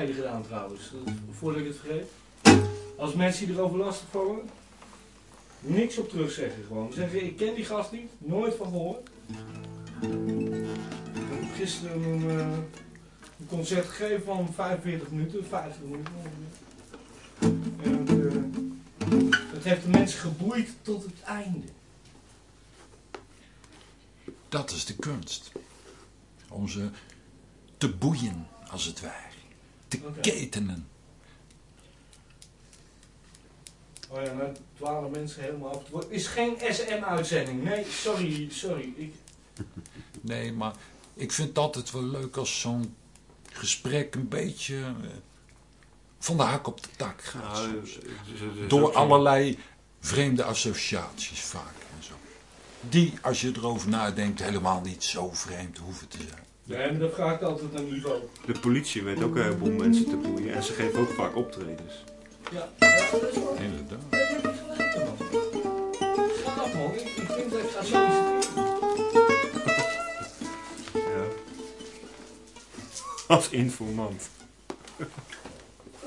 gedaan trouwens. Dat- Voordat ik het vergeet. Als mensen die erover lastig vallen, niks op terug zeggen gewoon. Zeggen, ik ken die gast niet, nooit van gehoord. Ik heb gisteren een, eh, een concert gegeven van 45 minuten, 50 minuten. En eh, dat heeft de mensen geboeid tot het einde. Dat is de kunst. Om ze te boeien, als het ware. Te ketenen. Oh ja, nou, 12 mensen helemaal af. Het is geen SM-uitzending. Nee, sorry, sorry. Ik, Nee, maar ik vind het altijd wel leuk als zo'n gesprek een beetje eh, van de hak op de tak gaat. Nou, ook Door allerlei vreemde associaties vaak en zo. Die, als je erover nadenkt, helemaal niet zo vreemd hoeven te zijn. Nee, maar dat vraagt altijd naar niveau. De politie weet ook een heleboel mensen te boeien en ze geven ook vaak optredens. Ja, dat is wel... Inderdaad. Dat heb je gelijk, man. Gaaf, man. Ik, ik vind dat ik ga solliciteren. Ja. Als informant.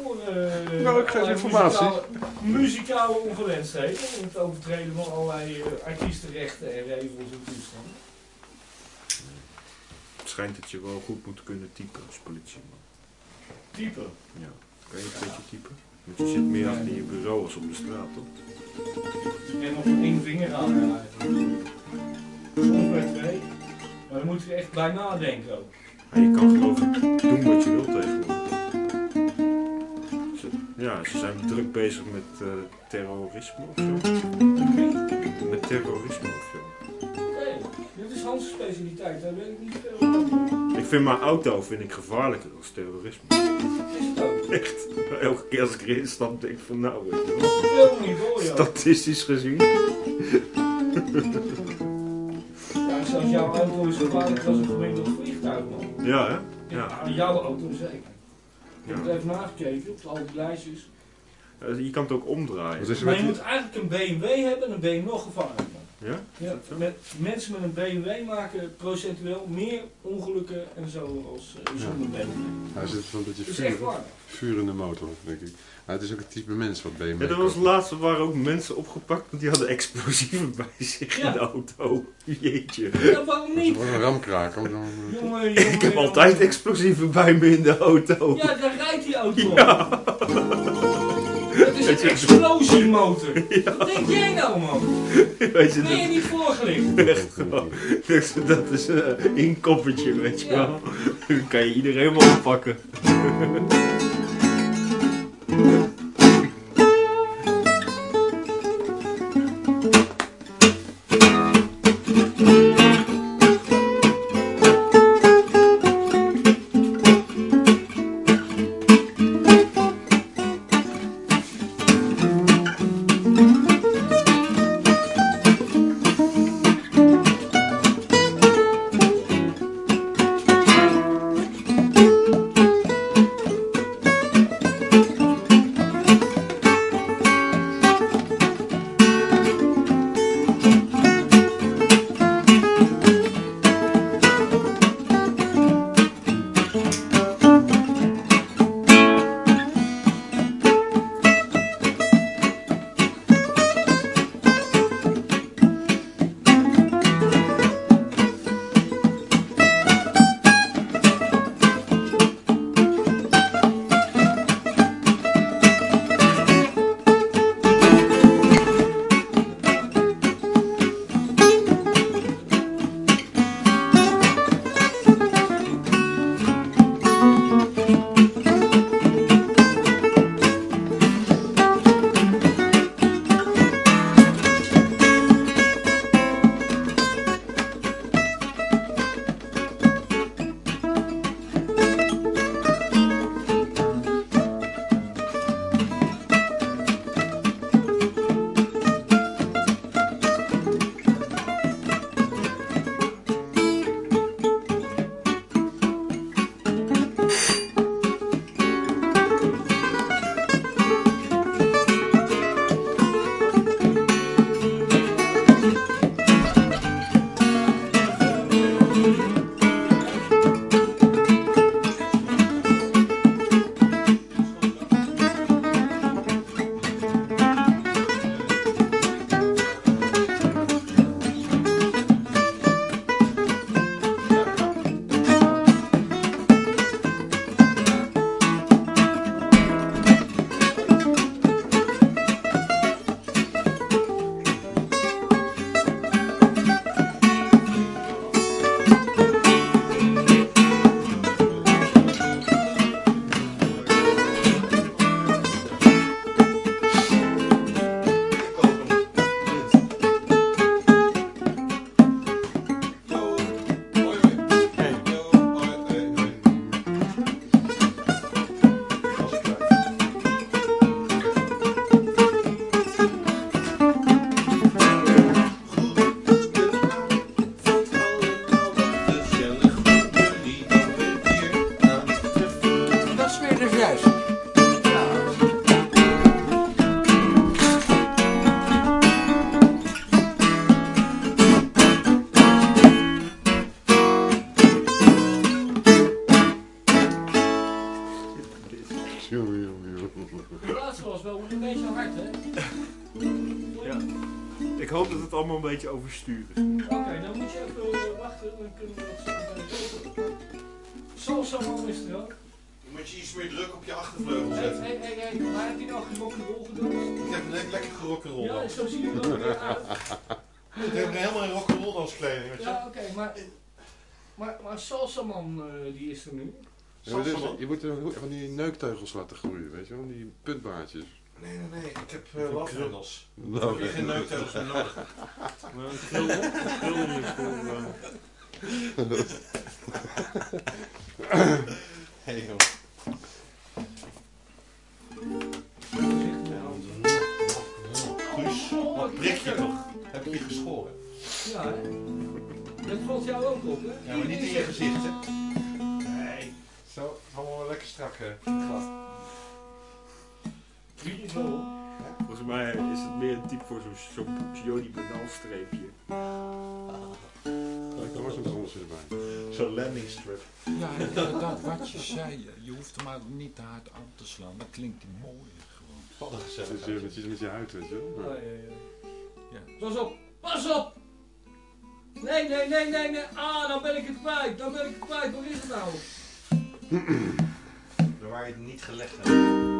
Voor, eh, eh, Nou, ik geef allerlei informatie. Muzikale, muzikale ongewenstheden. En het overtreden van allerlei eh, artiestenrechten en regels en toestanden. Het schijnt dat je wel goed moet kunnen typen als politieman. Type. Ja. Kan je een beetje typen? Want je zit meer achter je bureau als op de straat, toch? En nog één vinger aan. Soms bij twee. Maar dan moet je echt bij nadenken ook. Ja, je kan geloof ik doen wat je wilt tegenwoordig. Ze- Ja, ze zijn druk bezig met eh, terrorisme of zo. Met terrorisme of zo. Dit is Hans' specialiteit, daar weet ik niet veel van. Ik vind mijn auto vind ik gevaarlijker dan terrorisme. Is het ook? Echt. Elke keer als ik erin stap, denk ik van nou, weet je wel. Veel hoor, joh. Statistisch gezien. Ja, zelfs jouw auto is gevaarlijker als een gemiddeld vliegtuig, man. Ja, hè? Ja, Ja. jouw auto zeker. Ik heb Ja. het even nagekeken op al die lijstjes. Eh, Je kan het ook omdraaien. Maar met je moet eigenlijk een BMW hebben en dan ben je nog gevaarlijker. Ja? Ja, met, mensen met een BMW maken procentueel meer ongelukken en zo als uh, zonder BMW. Hij zit wel een beetje Dat is echt vuur, waar. vuur in de motor, denk ik. Maar het is ook het type mens wat BMW Ja, er was laatst waren ook mensen opgepakt, want die hadden explosieven bij zich Ja. in de auto. Jeetje. Ja, waarom niet? wel een ramkraak, dan... Jongen, jongen, Ik heb jongen. altijd explosieven bij me in de auto. Ja, daar rijdt die auto is een explosiemotor. Wat denk jij nou, man? Weet je, Ben je niet voorgelicht? echt gewoon. Dus dat is een uh, inkoppertje, weet je wel. Dan kan je iedereen wel oppakken. Is. Oké, dan moet je even eh, wachten, dan kunnen we dat zo. Salsa man is er ook. Dan moet je iets meer druk op je achtervleugel Hé, zetten. hé, hé, hé, waar heb je nou geen rock'n'roll gedaan? Ik heb een lekker gerock'n'roll Ja, zo zie je er ook weer uit. Ik heb helemaal een rock'n'roll danskleding, weet je. Ja, oké, maar, maar, maar Salsa man, eh, die is er nu. Ja, maar dus, Salsa, man. je moet er van die neukteugels laten groeien, weet je wel, die puntbaardjes. Nee, nee, nee. Ik heb uh, lavendels. Ik heb Nou, hier geen neukteugels meer nodig. Maar een in je voor... eh, Hé joh. Guus, wat prik je toch? Heb ik je geschoren? Ja, hè? Dat valt jou ook op, hè? Ja, maar niet in je gezicht, hè? Nee. Zo, allemaal wel lekker strak, hè? Is? Volgens mij is het meer een type voor zo'n zo'n Jody Bernal streepje. daar was een bronsje erbij. Zo'n landing strip. Ja, inderdaad, wat je zei. Je hoeft hem maar niet te hard aan te slaan. Dan klinkt hij mooi gewoon. Wat een gezellig. met, je, met je huid, weet je wel. Oh, Ja. ja, ja. Ja. Pas op! Pas op! Nee, nee, nee, nee, nee. Ah, dan ben ik het kwijt. Dan ben ik het kwijt. Waar is het nou? Daar waar je het niet gelegd hebt.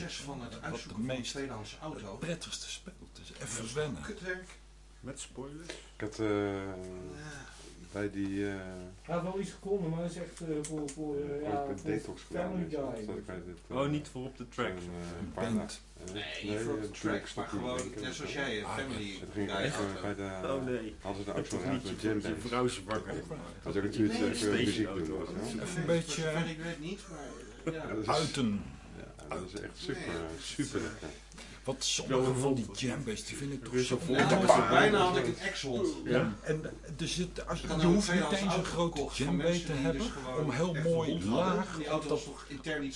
Proces van het Wat uitzoeken de van een meest tweedehands auto. het prettigste speelt. Dus even Dat is wennen. Kutwerk. Met spoilers. Ik had eh, bij die eh Hij had wel iets gevonden, maar hij is echt eh, voor, voor, eh, ooit ja, voor detox gedaan. Family. Dat eh, Oh, niet voor op de track. eh, Een eh, Nee, voor eh, de track, maar gewoon, net zoals jij, Ah, een family wel. Toen ging auto. bij de... Oh nee. Hadden ze toch raad niet met jam bands. vrouw zwakker. Dat is ook natuurlijk Nee, even muziek doen. Even een beetje ik weet niet, maar ja. Ja, dat is- uiten. Dat is echt super, super lekker. Wat sommige van die jambes, die vind ik toch zo lekker. bijna had ik een ex-hond. Ja. En dus het, als, je je hoeft niet eens een grote mensen te hebben dus om heel mooi laag op dat,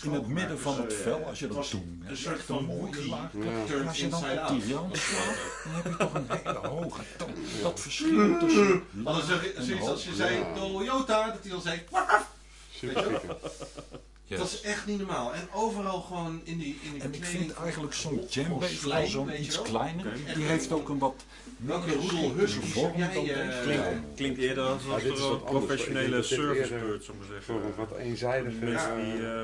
in het midden van het vel, als je dat doet. een soort echt van een mooie laag. En als je dan op die rand slaat, dan heb je toch een hele hoge toon. Dat verschil tussen zoiets als je zei. Toyota, dat hij dan zei, Super. Yes. dat is echt niet normaal. En overal gewoon in die, in die En ik vind eigenlijk zo'n djembe, zo'n je iets wel. kleiner, die heeft ook een wat Welke meer roedel schikking huskies vorm jij, eh, Klinkt, Ja. klinkt eerder als Ja, een professionele servicebeurt, zou ik maar Voor een zeggen. wat eenzijdige... Mensen die eh,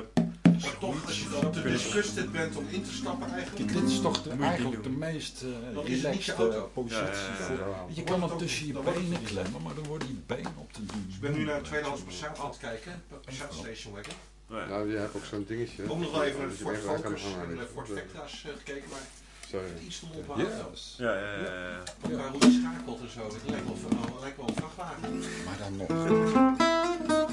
Maar toch, als je dan te disgusted bent om in te stappen eigenlijk. Dit is toch de, je eigenlijk de meest eh, het je relaxte positie. Ja, ja, ja. voor- ja. Je kan hem tussen je benen klemmen, maar dan worden die benen op de doen. Dus ik ben nu naar een tweedehands Passat aan het kijken. Passat Station Wagon. Nou ja. Nou, je hebt ook zo'n dingetje. Ook nog wel even naar Ford Focus en aanhouden. de Ford Vectra's eh, gekeken, maar Sorry. iets te auto. Yes. Ja, ja, ja, ja. Ook qua hoe die schakelt en zo. Het lijkt wel, het lijkt wel een vrachtwagen. Maar dan nog.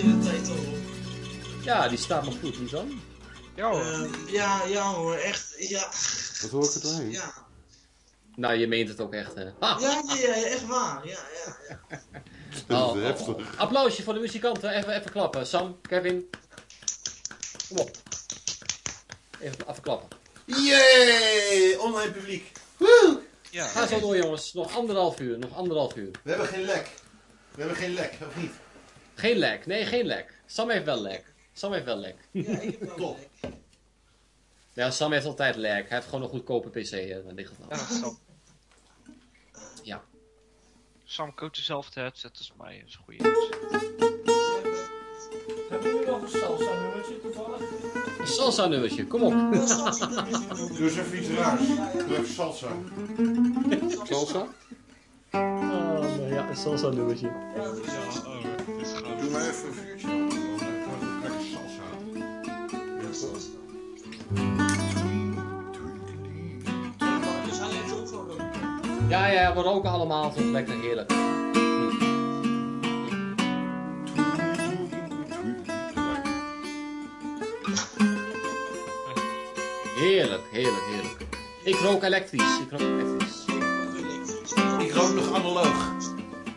De? Ja, die staat nog goed. Hoezo? Ja hoor. Eh, ja, ja hoor, echt. Ja, Wat hoor ik er doorheen? ja. Nou, je meent het ook echt, hè? Ah, Ja, ja, ja, echt waar. Ja, ja. Dat oh, is oh, heftig. oh. Applausje voor de muzikanten. Even, even klappen. Sam, Kevin. Kom op. Even, even klappen. Yay! Online publiek. Woe! Ja. Ga zo door, jongens. Nog anderhalf uur. Nog anderhalf uur. We hebben geen lek. We hebben geen lek, of niet? Geen lek. Nee, geen lek. Sam heeft wel lek. Sam heeft wel lek. Ja, ik heb wel Top. lek. Ja, Sam heeft altijd lek. Hij heeft gewoon een goedkope PC. Hè. Daar ligt het Ja. Sam. Ja. Sam koopt dezelfde headset als mij. Dat is een goede headset. Hebben jullie nog een salsa nummertje toevallig? Een salsa nummertje. Kom op. Er. Doe eens even iets raars. Doe even salsa. Salsa? Oh, ja, een salsa nummertje. Ja, dat is Ja, oh, dit is gewoon... Doe maar even een vuurtje lekker salsa. Ja. Dus roken. Ja, ja, we roken allemaal. Zo lekker heerlijk. Heerlijk, heerlijk, heerlijk. Ik rook elektrisch. Ik rook elektrisch. Analoog.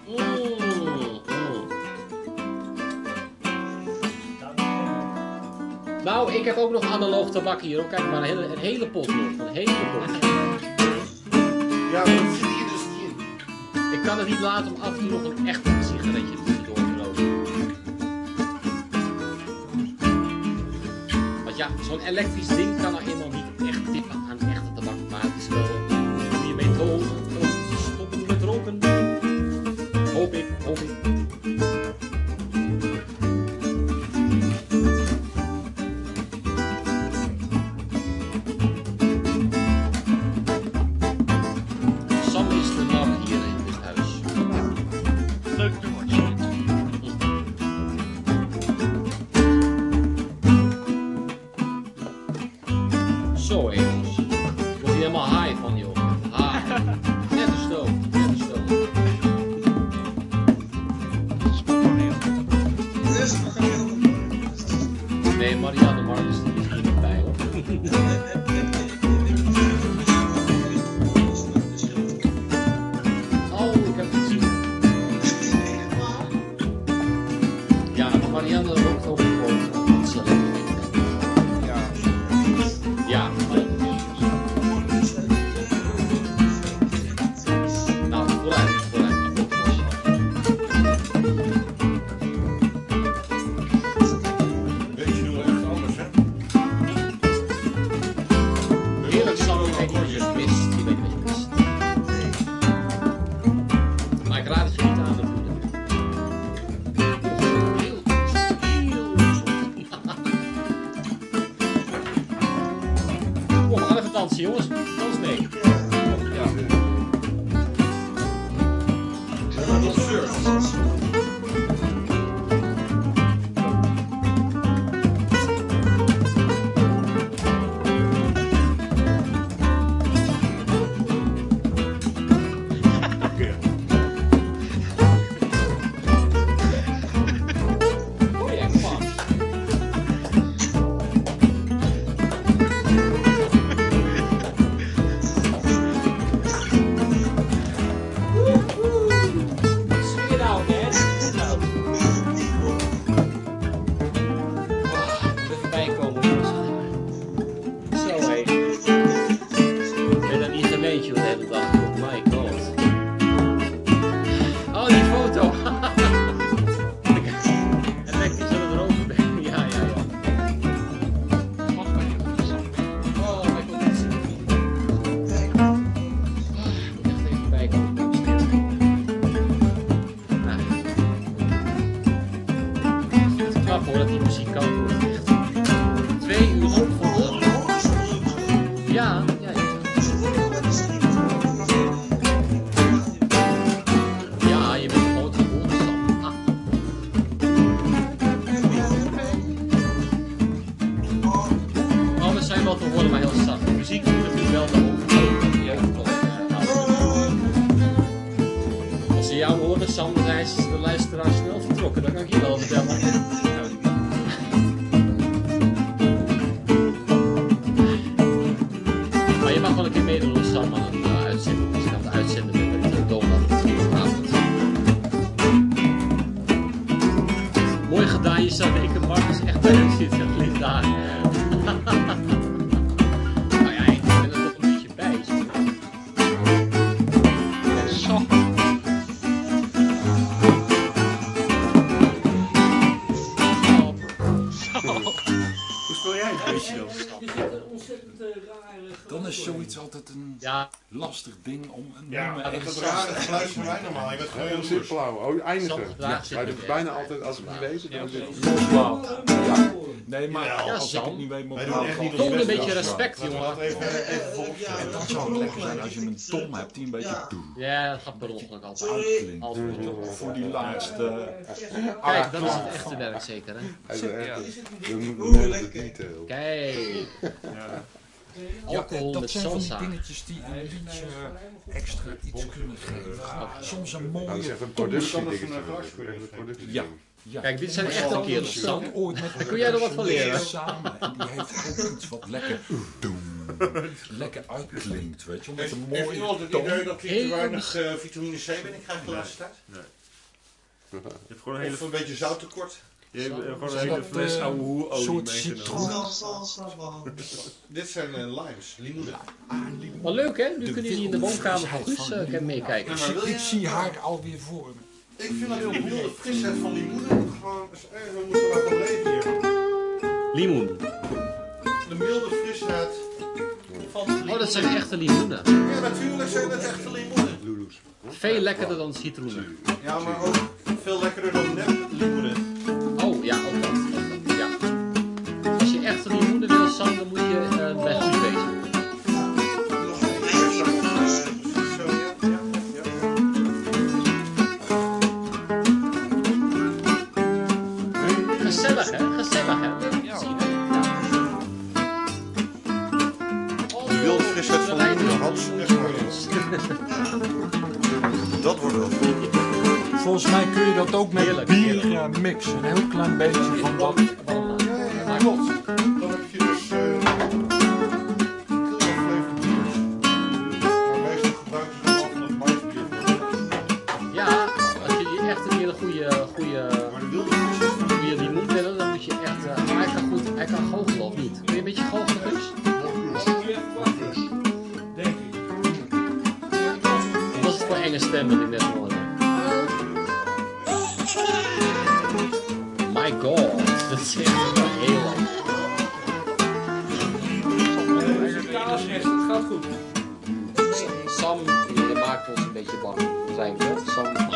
Mm, mm. Nou, ik heb ook nog analoog tabak hier. hoor. Kijk maar, een hele, een hele pot nog. Een hele pot. Ja, maar dat zit hier dus niet in. Ik kan het niet laten om af en toe nog een echt sigaretje te roken. Want ja, zo'n elektrisch ding kan nou Hoop ik, lastig ding om een Ja, nummer dat echt is rare geluid van mij normaal. Je bent gewoon Heel simpel houden. Oh, eindigen. Maar het ook is bijna altijd, als ik niet weet, dan is het... loslaat. Ja. Nee, maar Ja, als ik het niet weet, moet ik wel toon een beetje Ja. respect, jongen. dat even, even volgen. En dat zou lekker zijn als je een tom hebt die een beetje Ja, dat gaat per ongeluk altijd. uitklinkt. Voor die laatste. Kijk, dat is het echte werk zeker, hè? Hij is echt Ja. de Kijk, Ja. alcohol dat met zijn van die dingetjes die een liedje extra iets kunnen geven. Soms een Nou, mooie echt een Tom, productie. kan dat ding een is dat. geluidsgoed Echt een geven? productie. Ja. Ja. Kijk, dit zijn echte kerels. Dat Sam. ooit met Daar kun jij nog wat van leren. Samen. En die heeft ook iets wat lekker, lekker uitklinkt, weet je. Met een Heeft mooie iemand het idee dat ik te weinig eh, vitamine C binnenkrijg de laatste tijd? Je hebt gewoon een hele, Of een beetje zouttekort? Je hebt gewoon een hele fles eh, oude hoerolie soort meegenomen. citroen. Dit zijn eh, limes, limoenen. Maar leuk hè, nu kunnen jullie in de woonkamer van Guus eh, limoen. meekijken. Ik zie haar alweer voor me. Ik vind dat de wilde frisheid van limoenen gewoon... We moeten laten leven hier. Limoen. De milde frisheid van de Oh, dat zijn echte limoenen. Ja, natuurlijk zijn dat echte limoenen. Veel lekkerder dan citroenen. Ja, maar ook veel lekkerder dan nep limoenen. Ja, ook dat. ook dat, Ja. Als je echte limoenen wil, Sam, dan moet je eh, bij Guus wezen. Gezellig hè, gezellig hè. Ja. Je? De wilde frisheid van. Hans. Echt mooi. Dat wordt wel. Volgens mij kun je dat ook met Heerlijk, bier heerlijk. mixen. Een heel klein beetje van dat. Ja, klopt. Dan heb je dus eh flavored biers. Maar meestal gebruiken ze dan altijd maisbier voor. Ja, als je die echt een keer een goede, goede, Maar de wilde frisheid van goede limoen willen, dan moet je echt... eh, maar hij kan goed, hij kan goochelen of niet? Kun je een beetje goochelen, ik. Wat was het voor enge stem dat ik net My god, dat is echt heel echt, het gaat goed. Sam, maakt ons een beetje bang. Zijn we? Sam.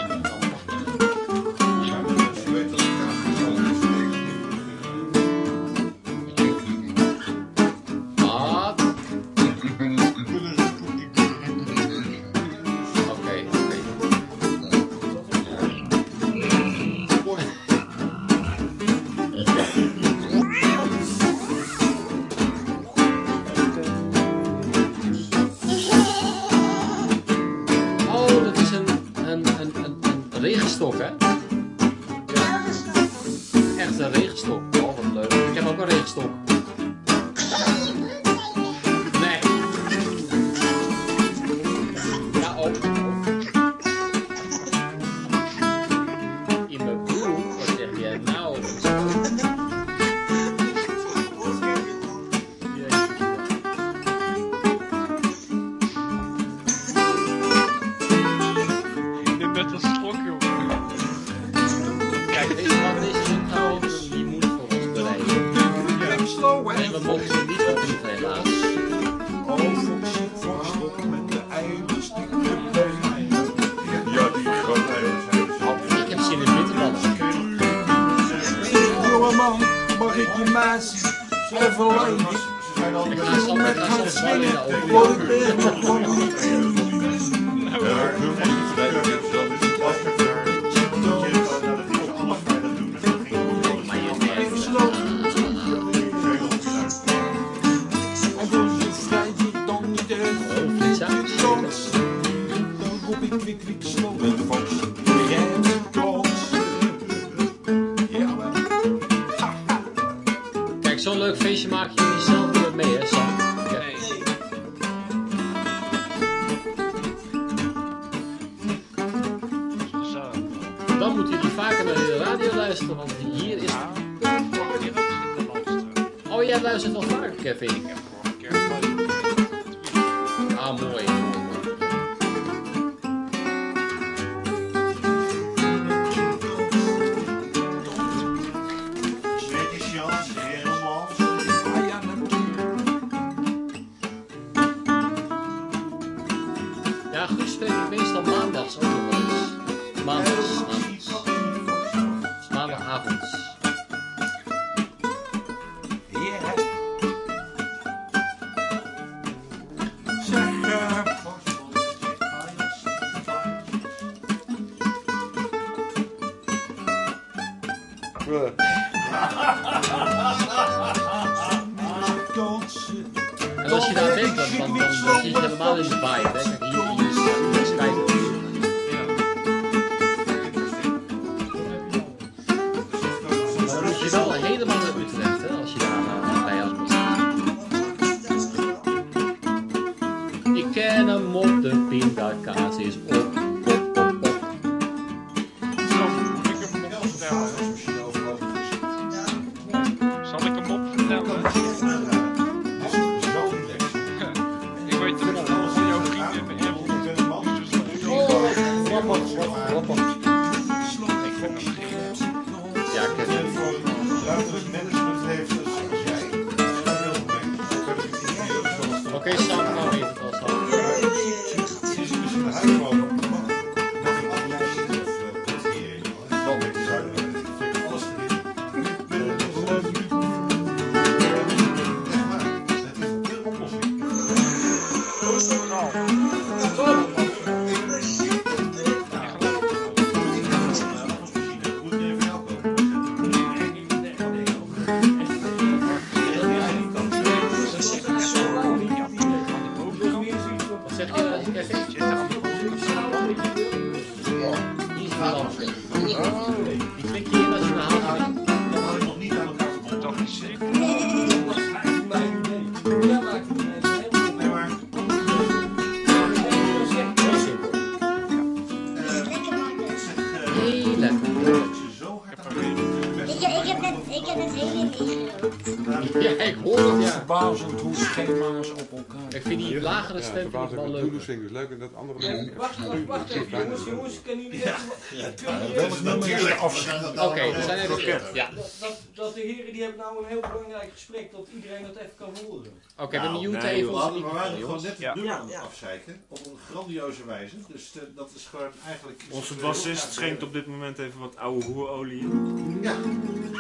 Vind ik wel leuk. Doeloes vind ik dus leuk en dat andere ik Wacht, wacht, wacht even, jongens, jongens, kunnen jullie even... Nummer is de afstand? Oké, we zijn even... Ja. Dat, dat, dat de heren die hebben nou een heel belangrijk gesprek, dat iedereen dat even kan horen. Oké, we Nou, muten nee, even onze We waren gewoon net de deur aan het afzeiken. Op een grandioze wijze. Dus eh, dat is gewoon eigenlijk... Onze is- bassist schenkt op dit moment even wat oude roerolie in. Ja,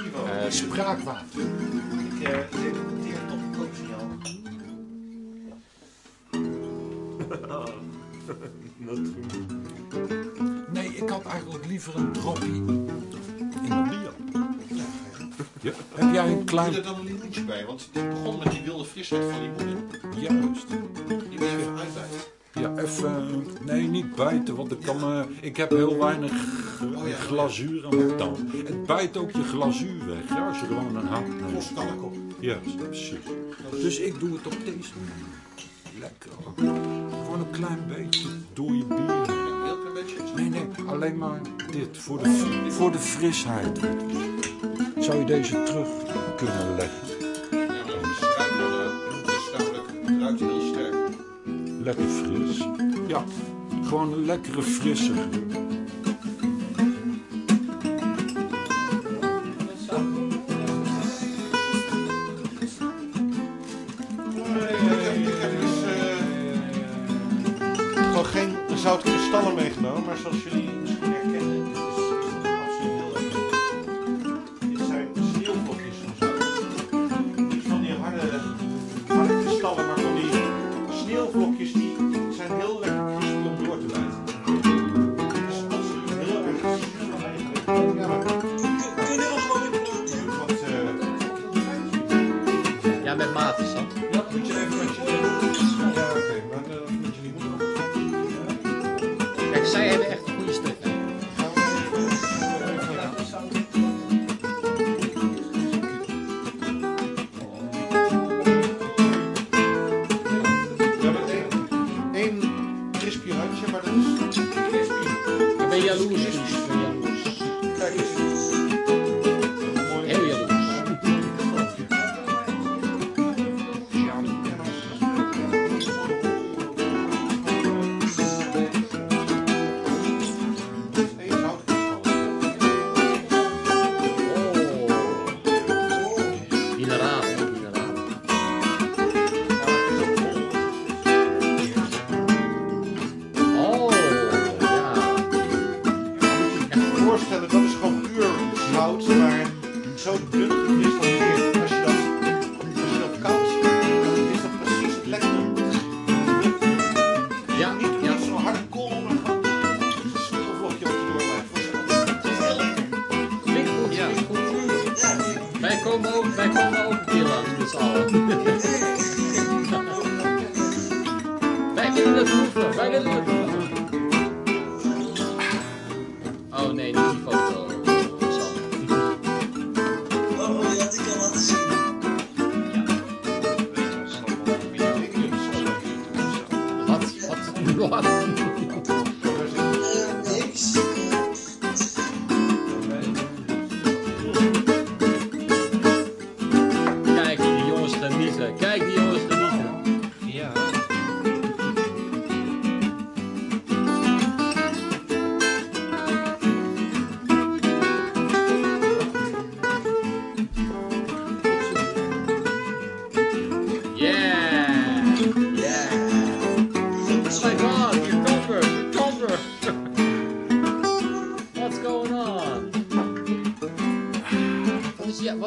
Ivo. Eh, spraakwater. Ik eh, zit op het koopsignaal. Dat is goed. Nee, ik had eigenlijk liever een dropje in de bier. Ja. Heb jij een Doe klein... er dan een liedje bij, want dit begon met die wilde frisheid van die moeder. Juist. Die moet je even uitbijten. Ja, even... Nee, niet bijten, want ik, kan, eh, ik heb heel weinig Oh, ja. glazuur aan mijn tand. Het bijt ook je glazuur weg, ja, als je gewoon een hand neemt. Los kan ik op. Ja, precies. Dus ik doe het op deze manier. Lekker. Gewoon een klein beetje door je bier. Een heel klein beetje. Nee, nee, alleen maar dit. Voor de, voor de frisheid. Zou je deze terug kunnen leggen? Ja, maar dat is namelijk heel sterk. Lekker fris. Ja, gewoon een lekkere frisse.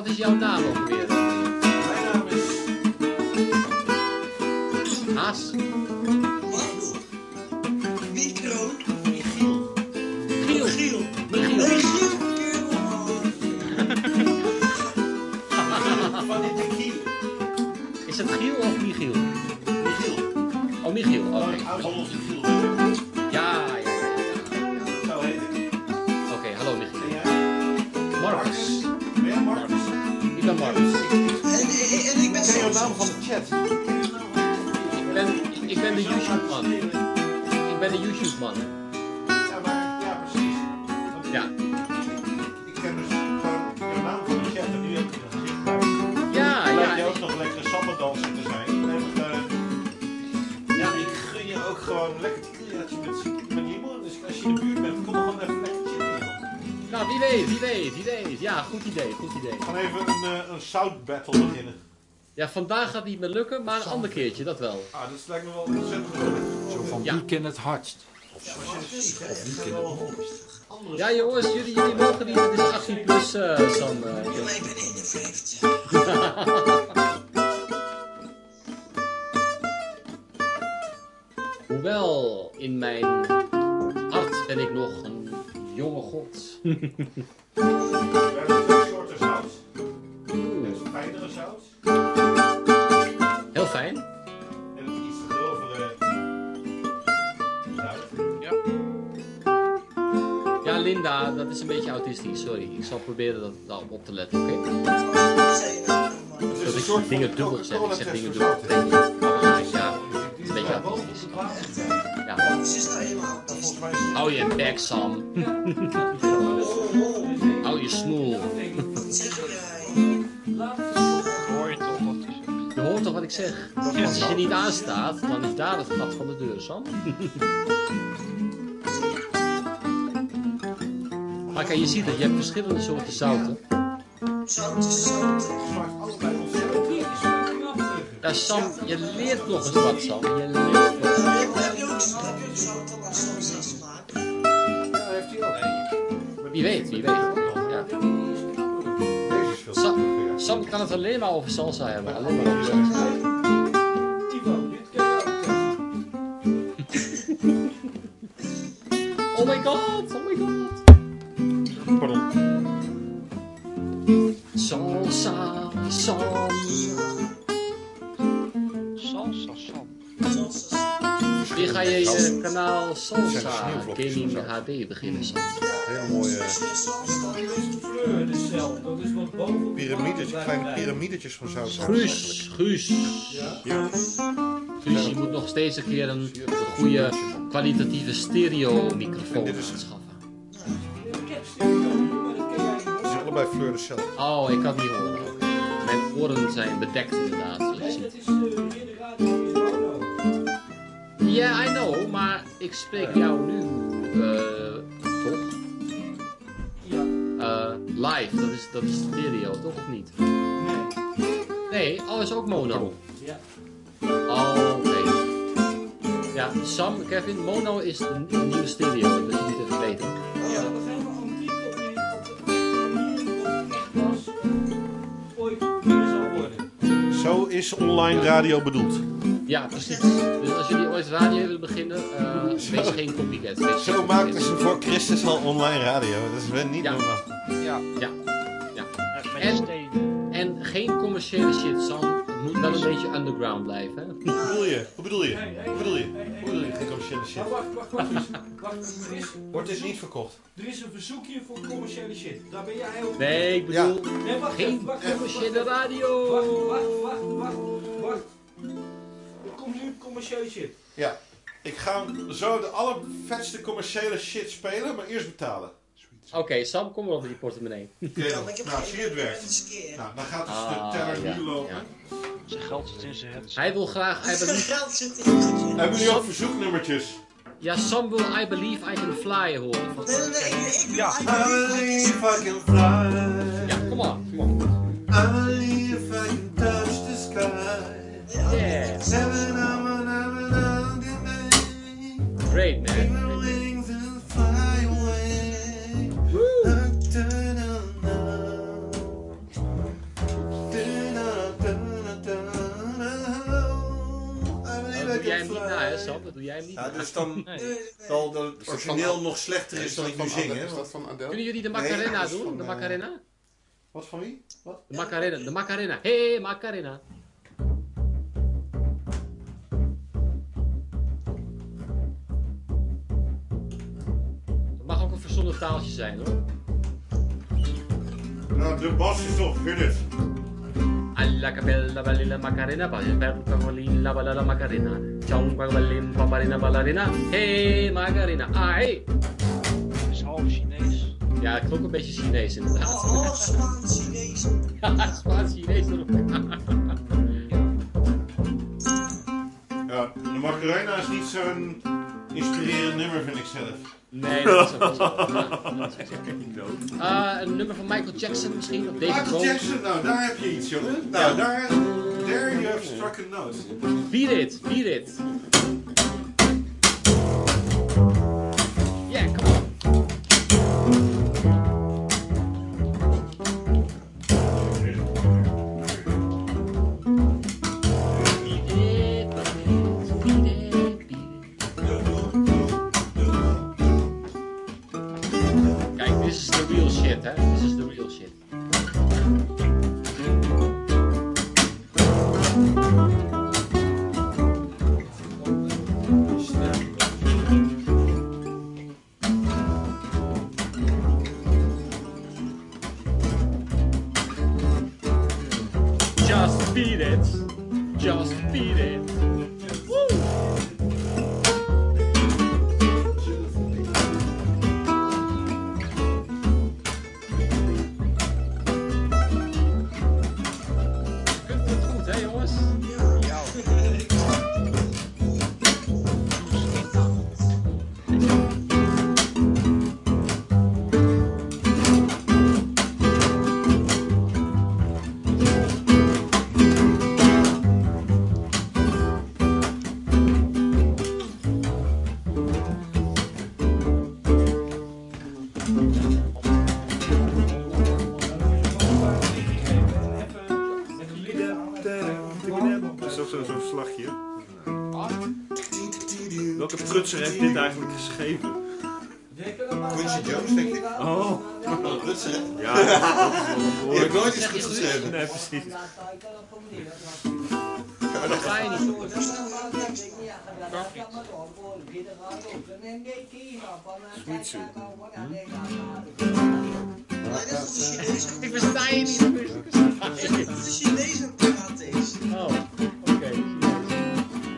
Wat is, battle beginnen. Ja, vandaag gaat niet meer lukken, maar een ander keertje, dat wel. Ah, dat lijkt me wel ontzettend leuk. Zo van Ja. wie kent het hardst? Zijn wel andere Ja jongens, jullie, jullie mogen niet, het is 18 plus, eh Sam. Ja, maar ik ben 51. Hoewel, in mijn hart ben ik nog een jonge god. Linda, dat is een beetje autistisch, sorry. Ik zal proberen dat daarop op te letten, oké? Je Dat een ik soort dingen dubbel zeg. Ik zeg dingen dubbel. zout. Ja, het is een beetje autistisch. Ja. Nou Hou je bek, Sam. Hou je smoel. Wat zeg jij? Hoor je toch wat te zeggen? Je hoort toch wat ik zeg? Als je niet aanstaat, dan is daar het gat van de deur, Sam. Maar kijk, je ziet dat je hebt verschillende soorten zouten. Zout is zout. smaakt allebei. Ja, Sam, je leert nog eens wat, Sam. Je leert nog. Heb je ook zout? Ja, heeft hij ook. Wie weet, wie weet. Ja. Sam, kan het alleen maar over salsa hebben. Alleen maar over salsa. Ivo, dit ken je ook. Oh my god, oh my god. Salsa, Sam. Salsa Sam. Wie ga je je kanaal Salsa Gaming. HD beginnen, Sam? Hele mooie De kleur is hetzelfde. Dat is wat boven. kleine piramidetjes van zout. Guus, Guus. Ja. Guus, je moet nog steeds een keer een goede kwalitatieve stereo microfoon En dit allebei Fleur de. Oh, ik kan het niet horen. Mijn oren zijn bedekt inderdaad. Nee, dat is uh. Ja, I know, maar ik spreek jou nu, eh, toch? Ja, Eh, live, dat is, dat is stereo, toch of niet? nee. Nee, oh, is ook mono. Ja. Oh, oké. Ja, Sam, Kevin, mono is de, de nieuwe stereo, dat je niet even weten. Ja, is online radio bedoeld. Ja, precies. Dus als jullie ooit radio willen beginnen, eh wees geen copycat. Wees Zo geen maakten ze voor Christus al online radio. Dat is wel niet Ja. normaal. Ja, Ja, ja. En-. En geen commerciële shit, Sam. Wel een beetje underground blijven. Hè? Hoe bedoel je? Hoe bedoel je? Hoe bedoel je? Hoe bedoel je? commerciële shit. wacht, wacht, wacht. Wacht, er is, Wordt dus niet verkocht. er is een verzoekje voor commerciële shit. Daar ben jij heel... Nee, ik bedoel, Nee, wacht geen commerciële radio. Wacht, wacht, wacht, wacht, wacht. Er komt nu commerciële shit. Ja. Ik ga zo de allervetste commerciële shit spelen, maar eerst betalen. Oké, Sam, kom maar op met die portemonnee. Oké dan. Nou, zie je het werkt. Nou, dan gaat dus Ah, de teller ja, nu lopen. ja. Zijn geld zit in zijn head. Hij wil graag, I believe, Geld zit in zitje. Hebben jullie ook verzoeknummertjes? ja, Sam wil I believe I can fly horen. Nee, nee, nee. Ik, ik, Ja. I believe I can fly. Ja, kom maar, kom maar. Sam? Dat doe jij hem niet Ja, dus dan Nee. zal het dat origineel van- nog slechter is dan ik nu zing, hè? Is dat van Adele? Kunnen jullie de Nee, Macarena dat is doen? van, De eh, Macarena? Wat van wie? Wat? De Macarena, de Macarena. Hey, Macarena. Het mag ook een verzonnen taaltje zijn hoor. Nou, de bas is toch, hit it. Alla capella ballina Macarena, per cavolina balla Macarena. Ciao, ballin, paparina ballerina. Hey, Macarena. Ah, hey. Het is half Chinees. Ja, het klonk een beetje Chinees inderdaad. half Spaans, Chinees. Ja, Spaans Chinees erop. Ja, de Macarena is niet zo'n inspirerend nummer, vind ik zelf. Nee, dat is ook wel zo. Ja, dat is ook zo. Ah, een nummer van Michael Jackson misschien, of David Michael. Jackson, nou daar heb je iets, jongen. Nou, daar, there you have struck a note. Beat it, beat it. Rutger heeft dit eigenlijk geschreven? Quincy Jones, denk ik. Oh. oh Rutger. Ja. Ik hebt nooit iets goed geschreven. Nee, precies. Maar dat ga je niet doen. Sweet soup. Ik versta je niet. Dat is Chinees Chinese? praat is. Oh, oké. Chinese?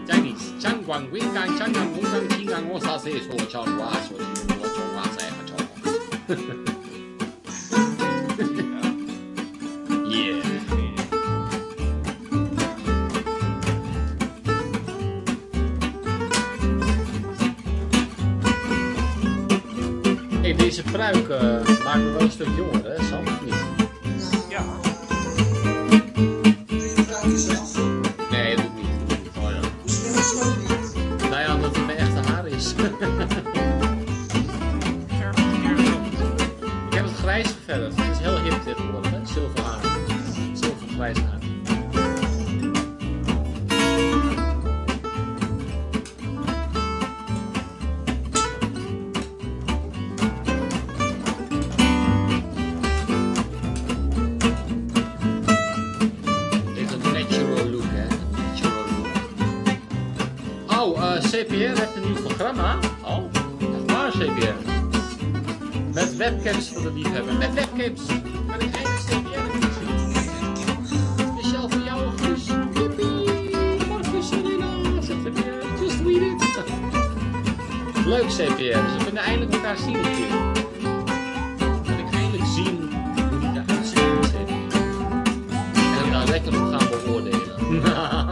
Chinese. Chang Guang Wing Kang Chang Guang Wing Kang 青港我啥子说悄话说起我说话在哈悄话。Yeah. Hey, deze pruik eh, maakt me wel een stuk jonger, hè, Sam? Of niet? Ik heb het grijs geverfd. Het is heel hip tegenwoordig, hè? Zilver haar. Zilver grijs haar. Oh, eh, CPR heeft een nieuw programma. Webcams voor de liefhebber. Met webcams. Met een eigen CPR. Speciaal voor jou, Guus. Yippie. Marcus en Lena. CPR. Just read it. Leuk CPR. We kunnen eindelijk elkaar zien een. Dan kan ik eindelijk zien hoe die eruit ziet. En hem daar lekker op gaan beoordelen.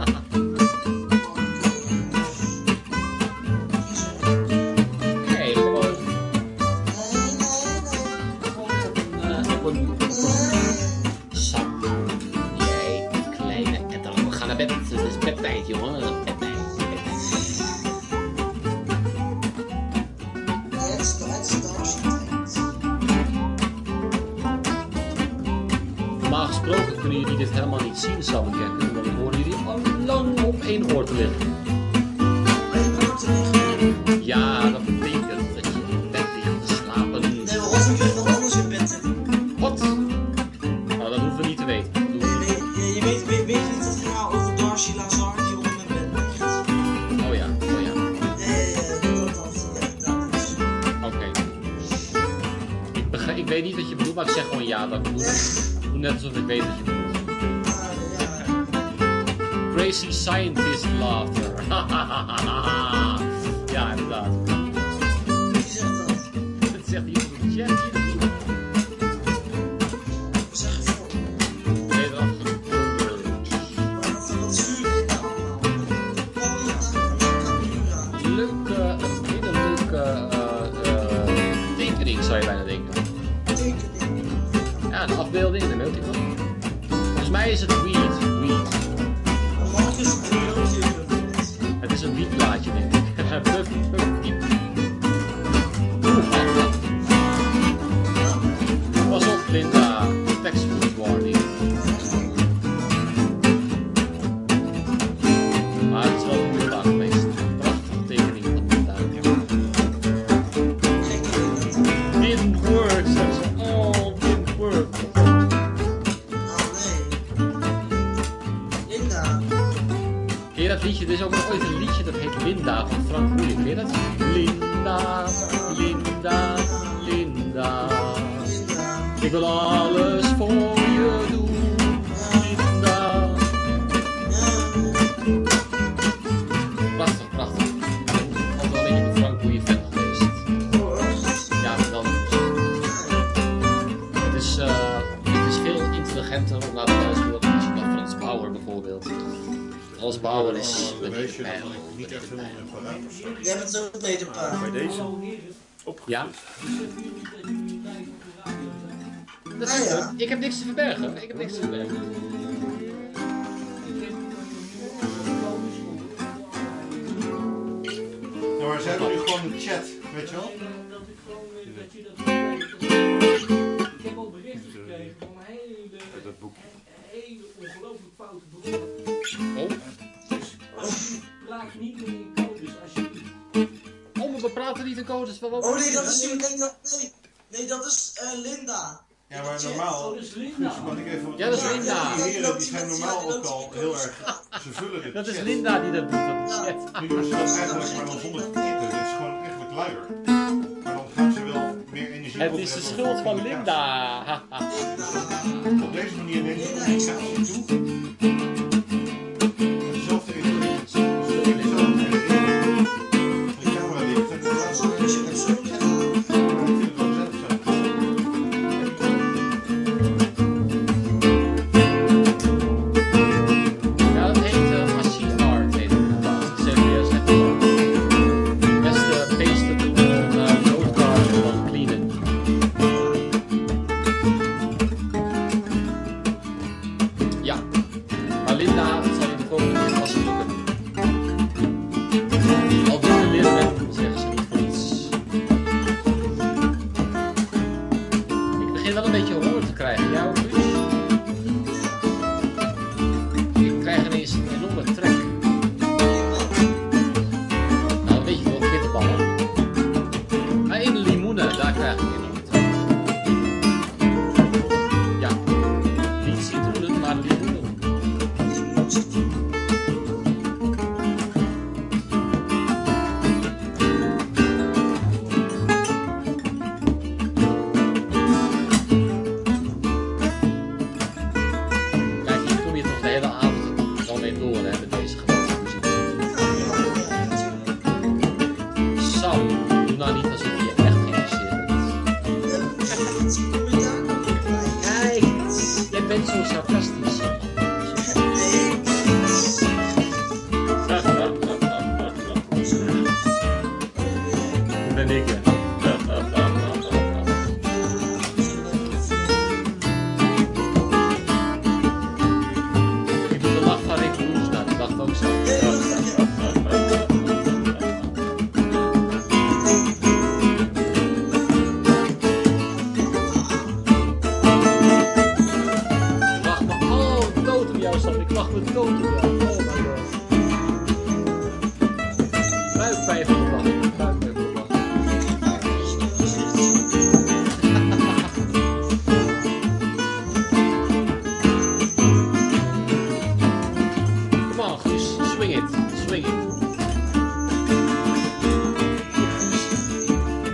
dat liedje? Er is ook nog ooit een liedje dat heet Linda van Frank Moeilijk. Ken je dat? Linda, Linda. Linda. Ik wil alles voor Frans Bauer is... Dan wees je dat niet echt helemaal in paraat of zo. Jij bent zo beter pa. Bij deze Ja? Dat is ja. goed. Ik heb niks te verbergen. Ik heb niks te verbergen. Nou, maar ze hebben nu gewoon een chat, weet je wel? Dat ik gewoon dat je dat weet. Ik heb al berichten gekregen van hele, dat boek. Hele ongelooflijk foute bronnen. Oh. Dus alsjeblieft, praat niet meer in codes alsjeblieft. Oh, maar we praten niet in codes. Wel Oh nee, dat is, nee, nee, nee, dat is eh, Linda. Ja, maar normaal... Oh, dat is Linda. Mag ik even... Ja, dat is Linda. Die heren die zijn normaal ook al heel erg... Ze vullen dit Dat is. Linda die dat doet. Dat is. Nu doen ze dat eigenlijk maar dan zonder te typen. Dat is gewoon eigenlijk luier. Maar dan gaan ze wel meer energie Het is de schuld van Linda. Op deze manier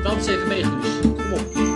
Dans even meegedoen. Kom op.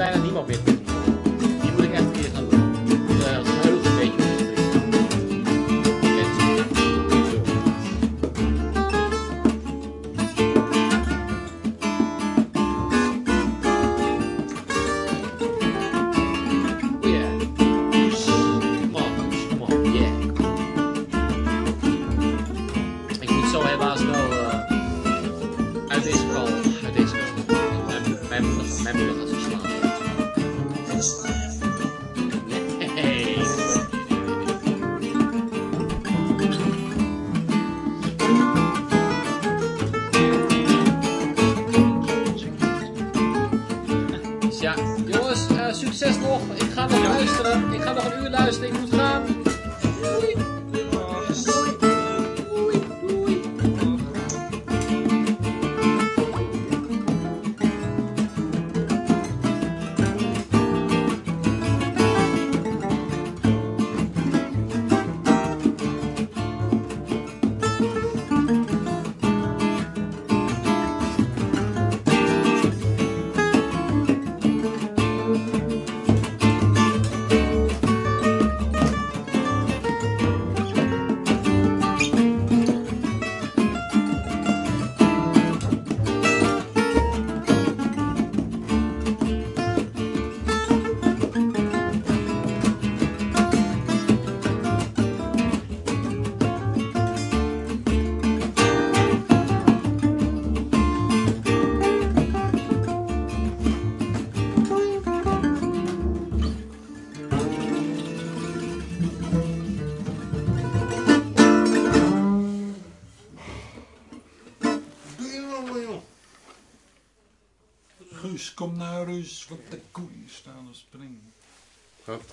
แต่แล้วนี่บอกเบ็ด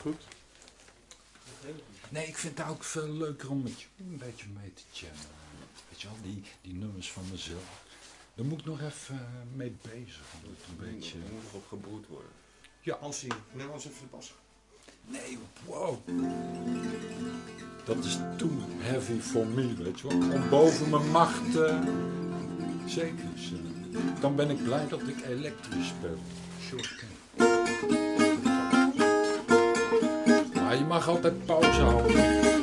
Goed? Nee, ik vind het ook veel leuker om met een beetje mee te channelen. Weet je wel, die, die nummers van mezelf. Daar moet ik nog even eh, mee bezig. Een beetje... Nog worden. Ja. Ansie, neem ons even de pas. Nee, wow. Dat is too heavy for me, weet je wel. Om boven mijn macht... Eh, zeker. Eh, dan ben ik blij dat ik elektrisch speel. Sure. Ja, je mag altijd pauze houden.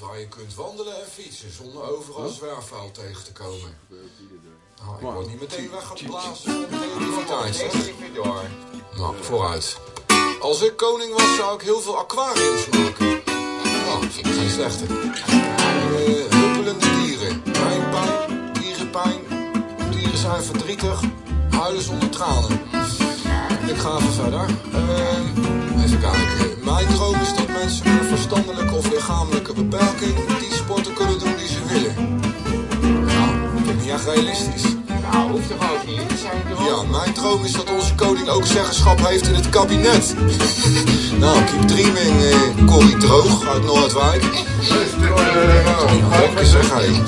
Waar je kunt wandelen en fietsen zonder overal zwerfvuil tegen te komen. Nou, ik word niet meteen weggeblazen creativiteit. zeg. Nou, vooruit. Als ik koning was, zou ik heel veel aquariums maken. Nou, vind ik geen slechte. Eh, huppelende dieren. Pijnpijn, dierenpijn. Dieren zijn verdrietig. Huilen zonder tranen. Ik ga even verder. Ehm, even kijken. Mijn droom is dat mensen met een verstandelijke of lichamelijke beperking die sporten kunnen doen die ze willen. Nou, ik vind niet echt realistisch. Nou, hoeft toch ook niet? Ja, mijn droom is dat onze koning ook zeggenschap heeft in het kabinet. nou, keep dreaming, eh, Corrie Droog uit Noordwijk. Nou, lekker zeg, hé.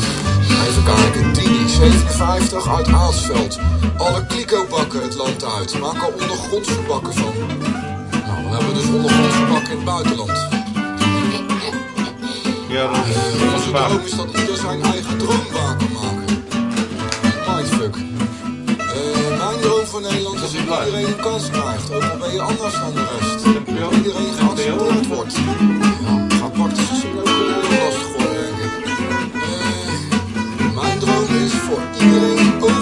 Even kijken, Tini, 57, uit Aalsveld. Alle kliko-bakken het land uit. Maak er ondergrondse bakken van. Nou, dan hebben we dus ondergrondse bakken in het buitenland. Ja, dat Eh, onze droom is dat ieder zijn eigen droom waar kan maken. Mindfuck. Eh, mijn droom voor Nederland is dat iedereen een kans krijgt. Ook al ben je anders dan de rest. Dat iedereen geaccepteerd wordt.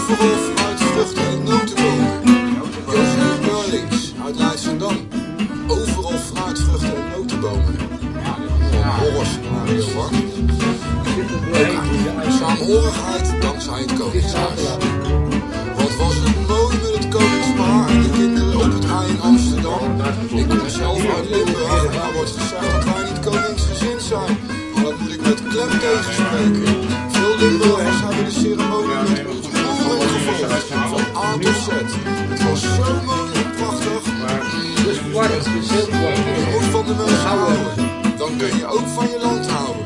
Overal uit vruchten, notenboom. Yogi Burlings uit IJsselendam. Overal fruit, vruchten en notenbomen. Horst Mario Bak. Saamhorigheid dankzij het Koningshuis. Wat was het mooi met het Koningspaar en de kinderen op het ei in Amsterdam. Ik kom zelf uit Limburg waar daar wordt gezegd dat wij niet koningsgezind zijn. Maar dat moet ik met klem tegenspreken. Veel Limburgers gevolgd. Van A. Het was zo mooi en prachtig. Kwart, dus heel kwart. Als je van de mensen houden, dan kun je ook van je land houden.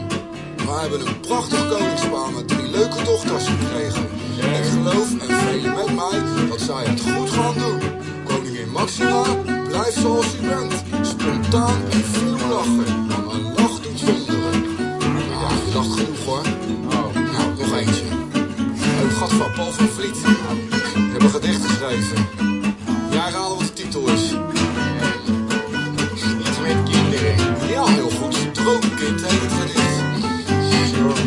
We hebben een prachtig koningspaar met drie leuke dochters gekregen. Ik geloof, en velen met mij, dat zij het goed gaan doen. Koningin Maxima, blijf zoals u bent. Spontaan en veel lachen. Maar een lach doet wonderen. Ja, je lacht genoeg hoor. Gat van Paul van Vliet. Je hebt een gedicht geschreven. Jij raden wat de titel is. Iets met kinderen. Ja, heel goed. Droomkind heet het gedicht.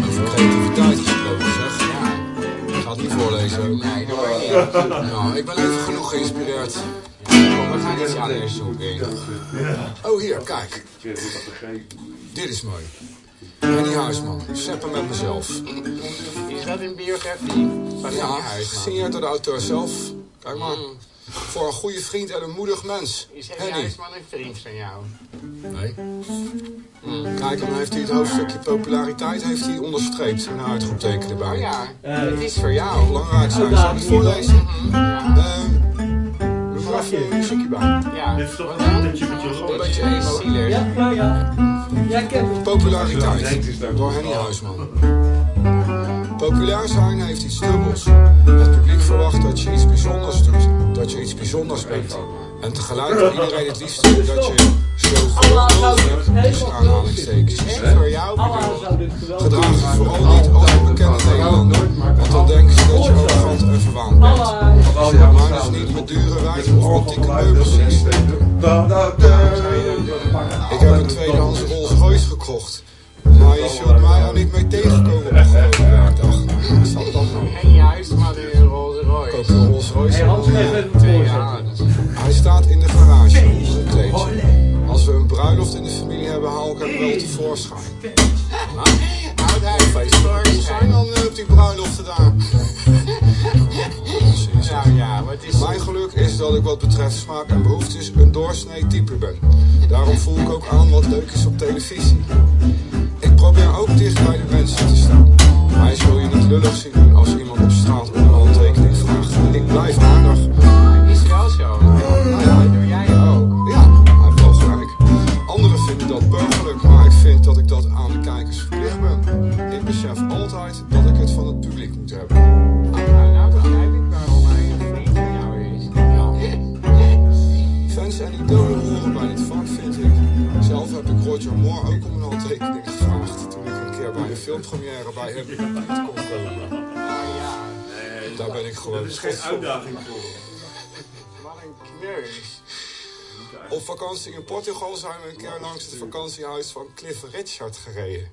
Over creativiteit gesproken, zeg. Ja. Ik ga het niet voorlezen. Nee, dat hoor niet. Nou, ik ben even genoeg geïnspireerd. Kom, we gaan iets anders zoeken. Oh, hier, kijk. Dit is mooi. Henny Huisman, Seppen met mezelf. Is dat een biografie van Ja, gesigneerd door de auteur zelf. Kijk maar. Voor een goede vriend en een moedig mens. Is Henny. Huisman een vriend van jou? Nee. Kijk, en dan heeft hij het hoofdstukje populariteit heeft hij onderstreept. Met een uitroepteken erbij. Oh ja, Eh, het is voor jou. Belangrijk zijn. Zal ik het voorlezen? Ehm, Mevrouw, even een muziekje bij. Ja, Dit is toch een beetje met je Een beetje emo. Ja, ja, ja. Populariteit. Door Henny Huisman. Populair zijn heeft iets dubbels. Het publiek verwacht dat je iets bijzonders doet. Dat je iets bijzonders bent. En tegelijk wil iedereen het liefst dat je zo goed mogelijk, tussen aanhalingstekens, is. Voor jou Gedraag je vooral niet als een bekende Nederlander. Want dan denken ze dat je arrogant en verwaand bent. Maar dus niet met dure wijzen of antieke meubels. Ik heb een tweedehands Rolls Royce gekocht. Maar je zult mij er niet mee tegenkomen op een gewone werkdag. Wat zal dat nou? Henny Huisman in een Rolls Royce. Koop een Rolls Royce? Hey, Hans, even Twee jaar. Hij staat in de garage onder een kleedje. Als we een bruiloft in de familie hebben, haal ik hem wel tevoorschijn. Houdt hij Feest Hoe zijn dan eh, op die bruiloften daar? Nou ja, wat is Mijn geluk is dat ik wat betreft smaak en behoeftes een doorsnee type ben. Daarom voel ik ook aan wat leuk is op televisie. Probeer ook dicht bij de mensen te staan. Mij zul je niet lullig zien als iemand op straat om een handtekening vraagt. Ik blijf aardig. Filmpremière bij hem buurt kon komen. Nou ja, Daar ben ik gewoon Dat is geen uitdaging voor. wat een kneus. Op vakantie in Portugal zijn we een keer langs het vakantiehuis van Cliff Richard gereden.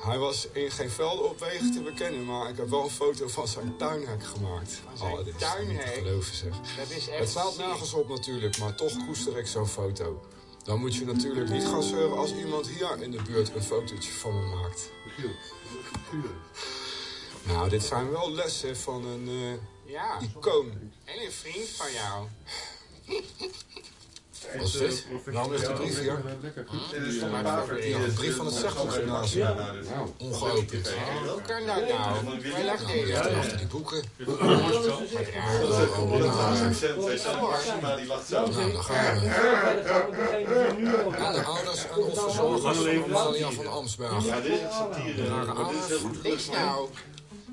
Hij was in geen velden op wegen te bekennen, maar ik heb wel een foto van zijn tuinhek gemaakt. zijn Oh, dit is niet tuinhek? te geloven zeg. Dat is echt Het staat nergens op natuurlijk, maar toch koester ik zo'n foto. Dan moet je natuurlijk niet gaan zeuren als iemand hier in de buurt een fotootje van me maakt. Nou, dit zijn wel lessen van een eh, Ja, icoon. en een vriend van jou. Wat is dit? Waarom ligt de brief hier? Dit is van mijn Ja, vader. een brief van het Zegel Gymnasium. Ongeopend. Hoe kan dat nou? Die ligt deze? achter die boeken. Nou, dan gaan we. De ouders en of verzorgers van Amalia van Amsberg. Ja, dit is satire. Waren Maar dit is heel goed Niks nou.